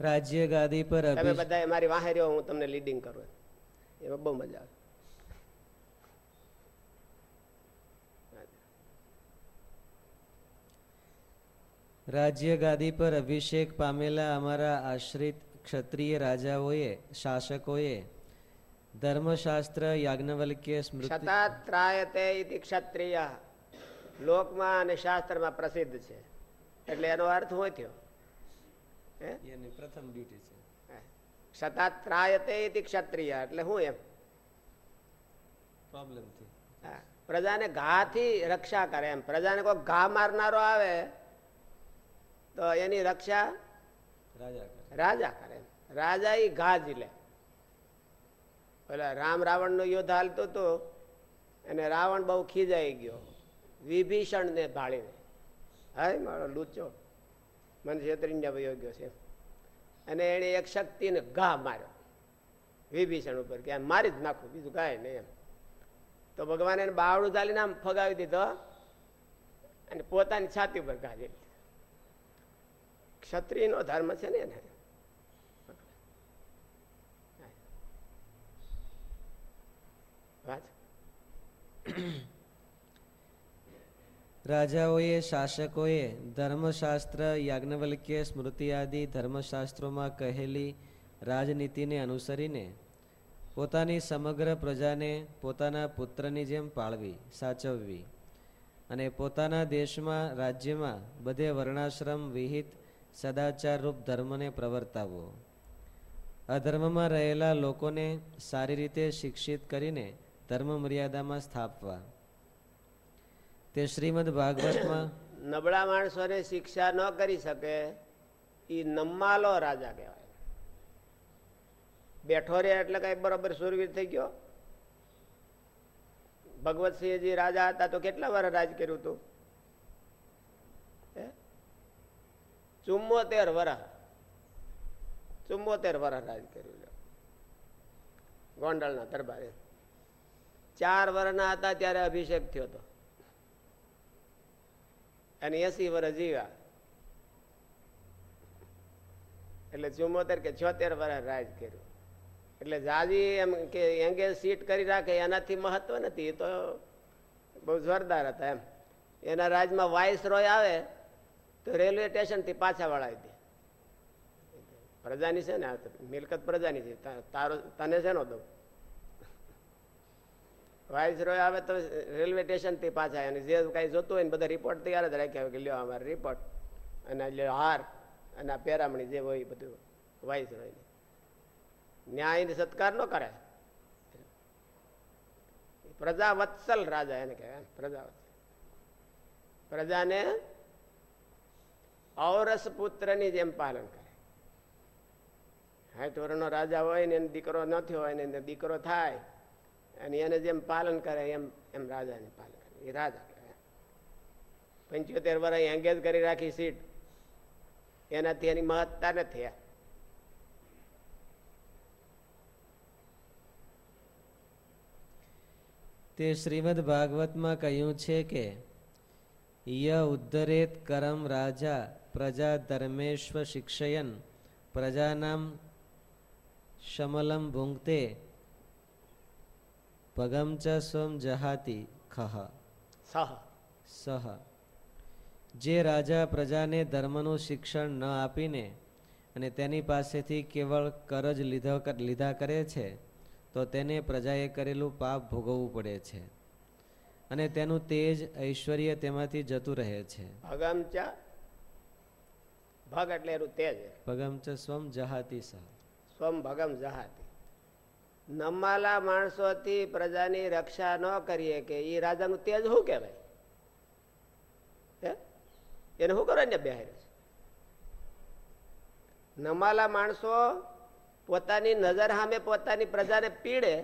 [SPEAKER 1] રાજ્ય ગાદી પર
[SPEAKER 2] તમે બધા મારી વાહે રહ્યો હું તમને લીડિંગ કરું એમાં બહુ મજા આવે.
[SPEAKER 1] રાજ્ય ગાદી પર અભિષેક પામેલા અમારા આશ્રિત ક્ષત્રિય રાજાઓએ શાસકોએ ધર્મશાસ્ત્ર યાજ્ઞવલ્ક્ય સ્મૃતિ
[SPEAKER 2] ઇતિ ક્ષત્રિય લોકમાં અને શાસ્ત્રમાં પ્રસિદ્ધ છે એટલે એનો અર્થ શું થયો?
[SPEAKER 1] એની પ્રથમ ડ્યુટી છે।
[SPEAKER 2] ક્ષતાત્રાયતે ઇતિ ક્ષત્રિય એટલે હું એમ?
[SPEAKER 1] પ્રોબ્લેમથી
[SPEAKER 2] પ્રજાને ઘાથી રક્ષા કરે એમ. પ્રજાને કોઈ ઘા મારનારો આવે તો એની રક્ષા
[SPEAKER 1] રાજા
[SPEAKER 2] રાજા કરે રાજા એ ઘા લે. પેલા રામ રાવણનું યુદ્ધ હાલતો હતો અને રાવણ બહુ ખીજાઈ ગયો. વિભીષણ ને ભાળીને. હાય મારો લૂચો મને છેતરીને વયો ગયો છે. અને એણે એક શક્તિને ઘા માર્યો. વિભીષણ ઉપર કે મારી જ નાખું, બીજું કાંઈ નહીં એમ. તો ભગવાન એને બાવડું ચાલીને આમ ફગાવી દીધો અને પોતાની છાતી ઉપર ઘા દીધી ક્ષત્રિયનો ધર્મ છે ને એને.
[SPEAKER 1] રાજાઓએ, શાસકોએ ધર્મશાસ્ત્ર, યાજ્ઞવલ્ક્ય, સ્મૃતિ આદિ, ધર્મશાસ્ત્રોમાં કહેલી રાજનીતિને અનુસરીને પોતાની સમગ્ર પ્રજાને પોતાના પુત્રની જેમ પાળવી, સાચવવી અને પોતાના દેશમાં, રાજ્યમાં બધે વર્ણાશ્રમ વિહિત સદાચાર રૂપ ધર્મને પ્રવર્તાવવો અધર્મમાં રહેલા લોકોને સારી રીતે શિક્ષિત કરીને ધર્મ મર્યાદામાં સ્થાપવા. તે શ્રીમદ ભાગવતમાં
[SPEAKER 2] નબળા માણસોને શિક્ષા ન કરી શકે એ નમ્માલો રાજા કહેવાય. બેઠો રે એટલે કઈ બરોબર સુરવીર થઈ ગયો? ભગવતસિંહજી રાજા હતા તો કેટલા વાર રાજ કર્યું હતું ચુમ્મોતેર વર્ષ ચુમ્મોતેર વર્ષ રાજ કર્યું ગોંડલના દરબારે. ચાર વર્ષના હતા ત્યારે અભિષેક થયો હતો. અને એસી વર્ષ જીવ્યા. એટલે ચુમ્મોતેર કે છોતેર વર્ષ રાજ કર્યું. એટલે જાજી એમ કે એંગેજ સીટ કરી રાખે, એનાથી મહત્વ નથી, એ તો બહુ જોરદાર હતા એમ. એના રાજમાં વાઇસ રોય આવે, તો રેલવે સ્ટેશનથી પાછા વળાવી દે. પ્રજાની છે ને મિલકત પ્રજાની છે તારો, તને છે નો દઉં? વાઇસ રોય આવે તો રેલવે સ્ટેશનથી પાછા અને જે કાંઈ જોતું હોય ને બધા રિપોર્ટ તૈયાર જ રાખ્યા કે લ્યો અમારે રિપોર્ટ અને લ્યો હાર. અને આ પેરામણી જે હોય બધું વાઇસરોયને ન્યાયને સત્કાર ન કરે. પ્રજા વત્સલ રાજા એને કહેવાય. પ્રજા પ્રજાને ઔરસ પુત્રની જેમ પાલન કરે. વર્ષનો રાજા હોય ને એને દીકરો ન થયો હોય ને દીકરો થાય અને એને જેમ પાલન કરે, એમ એમ રાજાને પાલન કરે. એ રાજા કહેવાય. પંચોતેર વર્ષ એંગેજ કરી રાખી સીટ. એનાથી એની મહત્તા નથી
[SPEAKER 1] તે શ્રીમદ ભાગવતમાં કહ્યું છે કે, ય ઉદ્ધરેત કરમ રાજા પ્રજા ધર્મેશ્વ શિક્ષયન. પ્રજાનામ શમલમ ભૂંગતે પગમ ચ સ્વમ જહાતી ખહ. સહ. સહ. જે રાજા પ્રજાને ધર્મનું શિક્ષણ ન આપીને અને તેની પાસેથી કેવળ કરજ લીધા કરે છે તો તેને પ્રજાએ કરેલું પાપ ભોગવવું પડે છે. અને તેનું તેજ ઐશ્વર્ય તેમાંથી જતું રહે છે.
[SPEAKER 2] ભગમચા ભગ એટલે એનું તેજ.
[SPEAKER 1] ભગમચ સ્વમ જહાતી સહ.
[SPEAKER 2] સ્વમ ભગમ જહાતી. નમાલા માણસોથી પ્રજાની રક્ષા ન કરીએ કે એ રાજાનું તેજ શું કહેવાય? એને શું કરો ને બેહાર? નમાલા માણસો પોતાની નજર સામે પોતાની પ્રજાને પીડે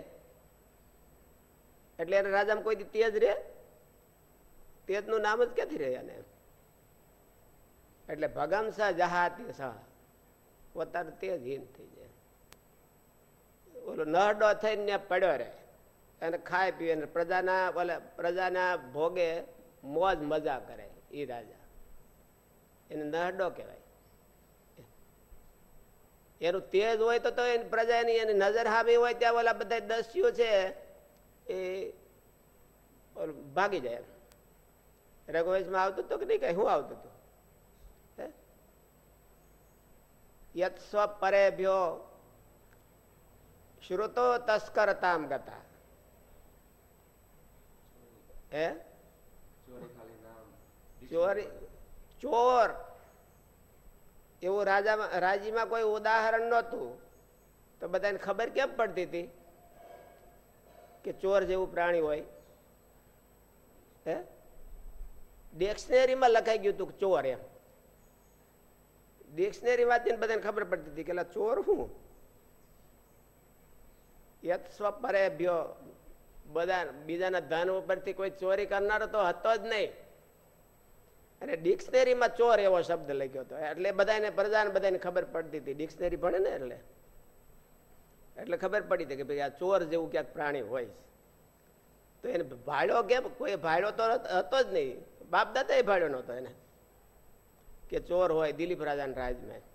[SPEAKER 2] એટલે એને રાજામાં કોઈ તેજ રે તેજનું નામ જ ક્યાંથી રહે એને? એટલે ભગમ સહ જહાતી સહ પોતાનું તેજ હીન થઈ જાય. ઓલો નહડો થઈને પડ્યો રહે. અને ખાય પીવે પ્રજાના ઓલે પ્રજાના ભોગે મોજ મજા કરે એ રાજા. એને નહડો કહેવાય. એનું તેજ હોય તો તો એની પ્રજાની એની નજર હામી હોય ત્યાં ઓલા બધા દસ્યુ છે એ ભાગી જાય રઘુવંશમાં આવતું હતું કે નહીં કઈ? હું આવતું હતું? યત્સ્વ પરેભ્યો શ્રુતો તસ્કરતામ ગતા હે ચોરી ચોર એવું રાજામાં, રાજીમાં કોઈ ઉદાહરણ નહોતું. તો બધાને ખબર કેમ પડતી હતી? કે ચોર જેવું પ્રાણી હોય. હે? ડિક્શનરીમાં લખાઈ ગયું હતું ચોર એમ. ડિક્શનરી વાંચીને બધાને ખબર પડતી હતી કે ચોર શું? યત સ્વપરે ભ્યો બધા બીજાના ધન ઉપરથી કોઈ ચોરી કરનારો તો હતો જ નહીં. અને ડિક્શનરીમાં ચોર એવો શબ્દ લખ્યો હતો. એટલે બધાને પ્રજાને બધાને ખબર પડતી હતી. ડિક્શનરી ભણે ને એટલે? એટલે ખબર પડી હતી કે ભાઈ આ ચોર જેવું ક્યાંક પ્રાણી હોય. તો એને ભાડ્યો કેમ? કોઈ ભાડ્યો તો હતો જ નહીં. બાપ એ ભાડ્યો નહોતો એને. કે ચોર હોય દિલીપ રાજાના રાજમાં.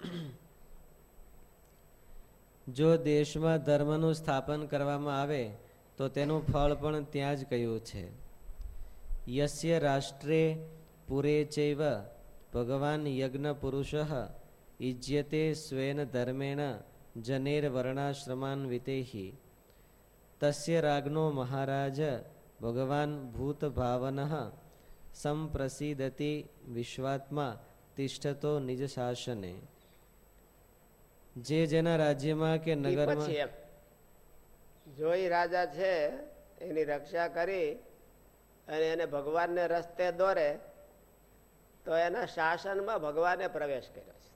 [SPEAKER 1] જો દેશમાં ધર્મનું સ્થાપન કરવામાં આવે, તો તેનું ફળ પણ ત્યાં જ કહ્યું છે. યસ્ય રાષ્ટ્રે પુરે ચૈવ ભગવાન યજ્ઞ પુરુષ ઇજ્યતે સ્વેન ધર્મેણ જનેર વર્ણાશ્રમાન વિતેહી. તસ્ય રાગનો મહારાજ ભગવાન ભૂતભાવન સંપ્રસિદતી વિશ્વાત્મા તિષ્ઠતો નિજ શાસને. જે જેના રાજ્યમાં કે નગરમાં?
[SPEAKER 2] જોઈ રાજા છે એની રક્ષા કરી અને એને ભગવાનને રસ્તે દોરે તો એના શાસનમાં ભગવાને પ્રવેશ કર્યો છે.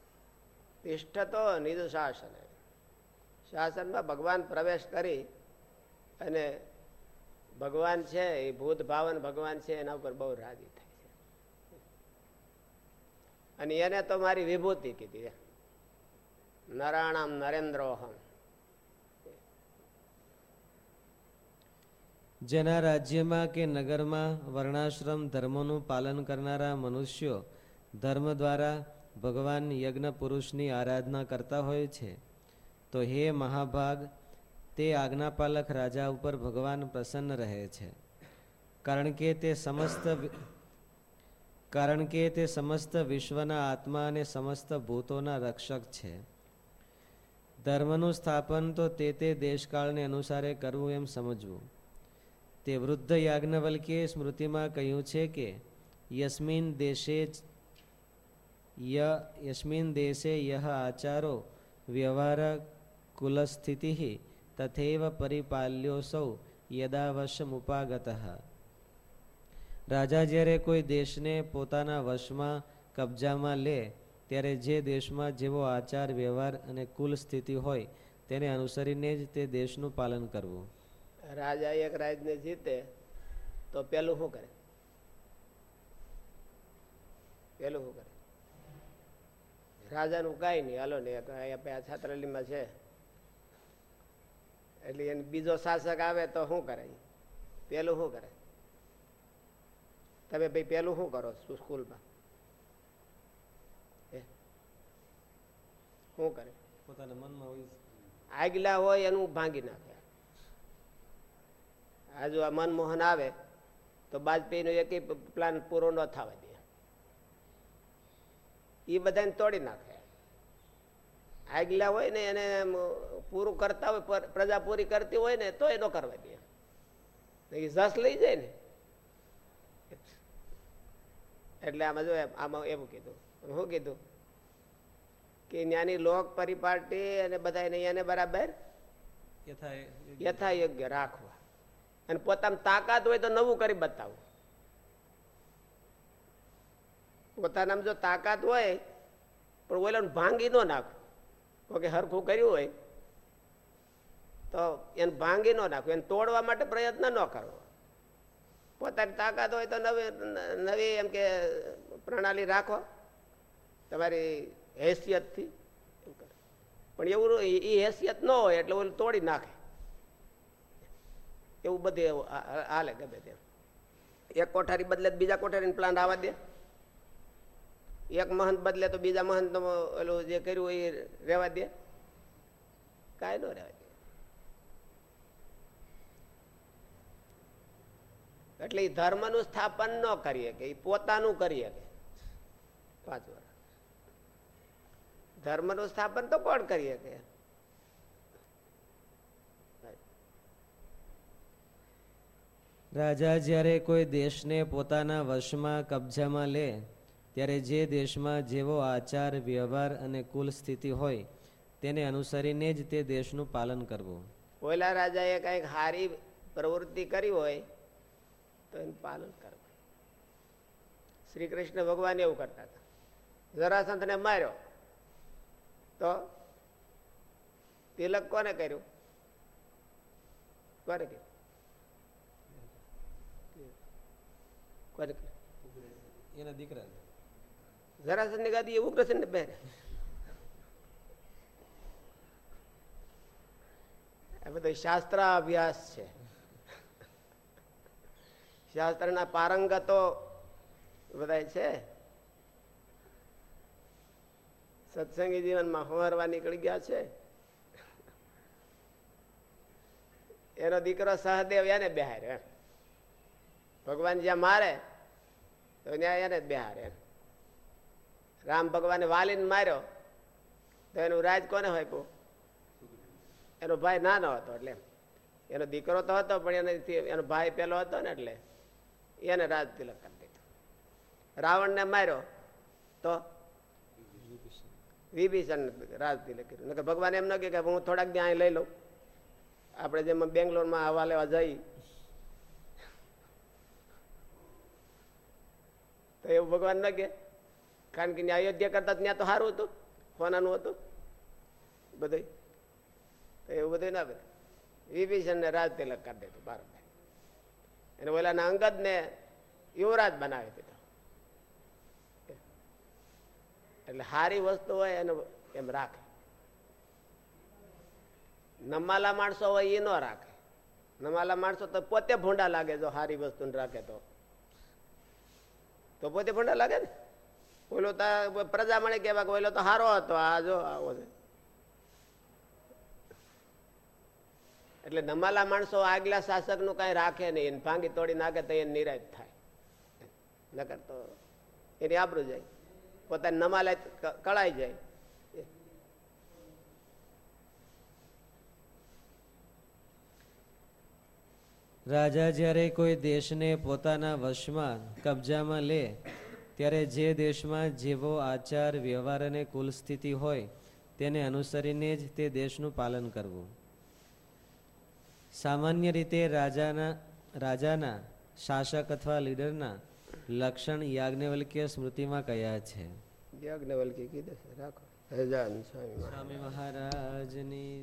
[SPEAKER 2] તિષ્ઠ તો નિજ શાસન. શાસનમાં ભગવાન પ્રવેશ કરી અને ભગવાન છે એ ભૂત ભાવન ભગવાન છે એના ઉપર બહુ રાજી થાય છે. અને એને તો મારી વિભૂતિ કીધી નરાણામ નરેન્દ્રોહમ.
[SPEAKER 1] જેના રાજ્યમાં કે નગરમાં વર્ણાશ્રમ ધર્મોનું પાલન કરનારા મનુષ્યો ધર્મ દ્વારા ભગવાન યજ્ઞ પુરુષની આરાધના કરતા હોય છે, તો હે મહાભાગ, તે આજ્ઞાપાલક રાજા ઉપર ભગવાન પ્રસન્ન રહે છે. કારણ કે તે સમસ્ત કારણ કે તે સમસ્ત વિશ્વના આત્મા અને સમસ્ત ભૂતોના રક્ષક છે. ધર્મનું સ્થાપન તો તે તે દેશકાળને અનુસારે કરવું એમ સમજવું. તે વૃદ્ધ યાજ્ઞવલ્કીએ સ્મૃતિમાં કહ્યું છે કે, યસ્મિન દેશે યસ્મિન દેશે યહ આચારો વ્યવહાર કુલસ્થિતિ તથૈવ પરિપાલ્યો સૌ યદાવશમુપાગત રાજા જ્યારે કોઈ દેશને પોતાના વશમાં કબજામાં લે ત્યારે જે દેશમાં જેવો આચાર, વ્યવહાર અને કુલ સ્થિતિ હોય, તેને અનુસરીને જ તે દેશનું પાલન કરવું.
[SPEAKER 2] રાજા એક રાજને જીતે, તો પેલું શું કરે? પેલું શું કરે? રાજાનું કઈ નહીં, હાલો ને છાત્રલીમાં છે. એટલે એને બીજો શાસક આવે તો શું કરે? પેલું શું કરે? તમે ભાઈ પેલું શું કરો સ્કૂલમાં? શું કરે?
[SPEAKER 1] પોતાના મનમાં
[SPEAKER 2] આગલા હોય એનું ભાંગી નાખે. આજુ આ મનમોહન આવે તો વાજપેયીનો એક પ્લાન પૂરો ન થવા દે. એ બધાને તોડી નાખે. આગલા હોય ને એને પૂરું કરતા હોય પ્રજા પૂરી કરતી હોય ને તો એનો કરવા દે. એ જસ લઈ જાય ને. એટલે આમાં જો આમાં એવું કીધું. શું કીધું? કે જ્ઞાની લોક પરિપાટી અને બધા એને બરાબર યથાયોગ્ય રાખવા. અને પોતાની તાકાત હોય તો નવું કરી બતાવું. પોતાના જો તાકાત હોય પણ ઓલા ભાંગી ન નાખવું કે હરખું કર્યું હોય તો એને ભાંગી ન નાખવું એને તોડવા માટે પ્રયત્ન ન કરવો પોતાની તાકાત હોય તો નવી નવી એમ કે પ્રણાલી રાખો. તમારી હેસિયતથી પણ એવું એ હેસિયત ન હોય એટલે ઓલું તોડી નાખે. એવું બધે હાલે ગમે તેમ. એક કોઠારી બદલે બીજા કોઠારી પ્લાન આવવા દે. એક મહંત બદલે તો બીજા મહંત ઓલું જે કર્યું એ રહેવા દે. કાંઈ ન રહેવા દે. એટલે એ ધર્મનું સ્થાપન ન કરીએ કે એ પોતાનું કરીએ કે પાંચ વાર. ધર્મનું સ્થાપન તો કોણ કરી શકે?
[SPEAKER 1] રાજા જ્યારે કોઈ દેશને પોતાના વશમાં કબજામાં લે ત્યારે જે દેશમાં જેવો આચાર વ્યવહાર અને કુલ સ્થિતિ હોય તેને અનુસરીને જ તે દેશનું પાલન કરવું.
[SPEAKER 2] ઓલા રાજાએ કંઈક હારી પ્રવૃત્તિ કરી હોય તો એનું પાલન કરવું. શ્રી કૃષ્ણ ભગવાન એવું કરતા હતા. જરાસંતને માર્યો. તો તિલક કોને કર્યું? કોને કર્યું?
[SPEAKER 1] એના દીકરા
[SPEAKER 2] જરાસનની ગાદી એ ઉગ્રસેન ને આ બધો શાસ્ત્ર અભ્યાસ છે. શાસ્ત્રના પારંગતો બધા છે. સત્સંગી જીવનમાં હોરવા નીકળી ગયા છે. એનો દીકરો સહદેવ એને બિહાર ભગવાન જ્યાં મારે, તો ત્યાં એને જ બિહાર રામ ભગવાને વાલીને માર્યો, તો એનું રાજ કોને આપ્યું? એનો ભાઈ નાનો હતો એટલે એનો દીકરો તો હતો, પણ એને એનો ભાઈ પેલો હતો ને એટલે એને રાજ તિલક કરી દીધું. રાવણને માર્યો, તો વિભીષણ રાજ તિલક કર્યું નકર ભગવાન એમ ન કહે કે હું થોડાક દી અહીં લઈ લઉં. આપણે જેમ બેંગ્લોરમાં હવા લેવા જઈ, તો એવું ભગવાન ન કે કારણ કે ત્યાં અયોધ્યા કરતા ત્યાં તો સારું હતું, હોનાનું હતું બધું તો એવું બધું ના બધું વિભીષણ ને રાજ તિલક કરી દીધું, બરાબર. અને ઓલાના અંગદને યુવરાજ બનાવી દીધો. એટલે સારી વસ્તુ હોય એને એમ રાખે. નમાલા માણસો હોય એ ન રાખે. નમાલા માણસો તો પોતે ભૂંડા લાગે જો સારી વસ્તુ રાખે તો. તો પોતે ભૂંડા લાગે ને? ઓલો તો પ્રજામણે કહેવા કે ઓલો તો સારો હતો, આ જો આવો એટલે નમાલા માણસો આગલા શાસકનું કઈ રાખે નહીં ભાંગી તોડી નાખે તો એને નિરાશ થાય. નકર તો એની આબરું જાય. પોતાની નમાલા કળાઈ જાય.
[SPEAKER 1] રાજા જ્યારે કોઈ દેશને પોતાના વશમાં કબજામાં લે, ત્યારે જે દેશમાં જેવો આચાર, વ્યવહાર અને કુલ સ્થિતિ હોય, તેને અનુસરીને જ તે દેશનું પાલન કરવું. સામાન્ય રીતે રાજાના રાજાના શાસક અથવા લીડરના લક્ષણ યાજ્ઞવલ્કીય સ્મૃતિમાં કયા છે?
[SPEAKER 2] યાજ્ઞવલ્કી કીધે રાખો.
[SPEAKER 1] સ્વામી મહારાજની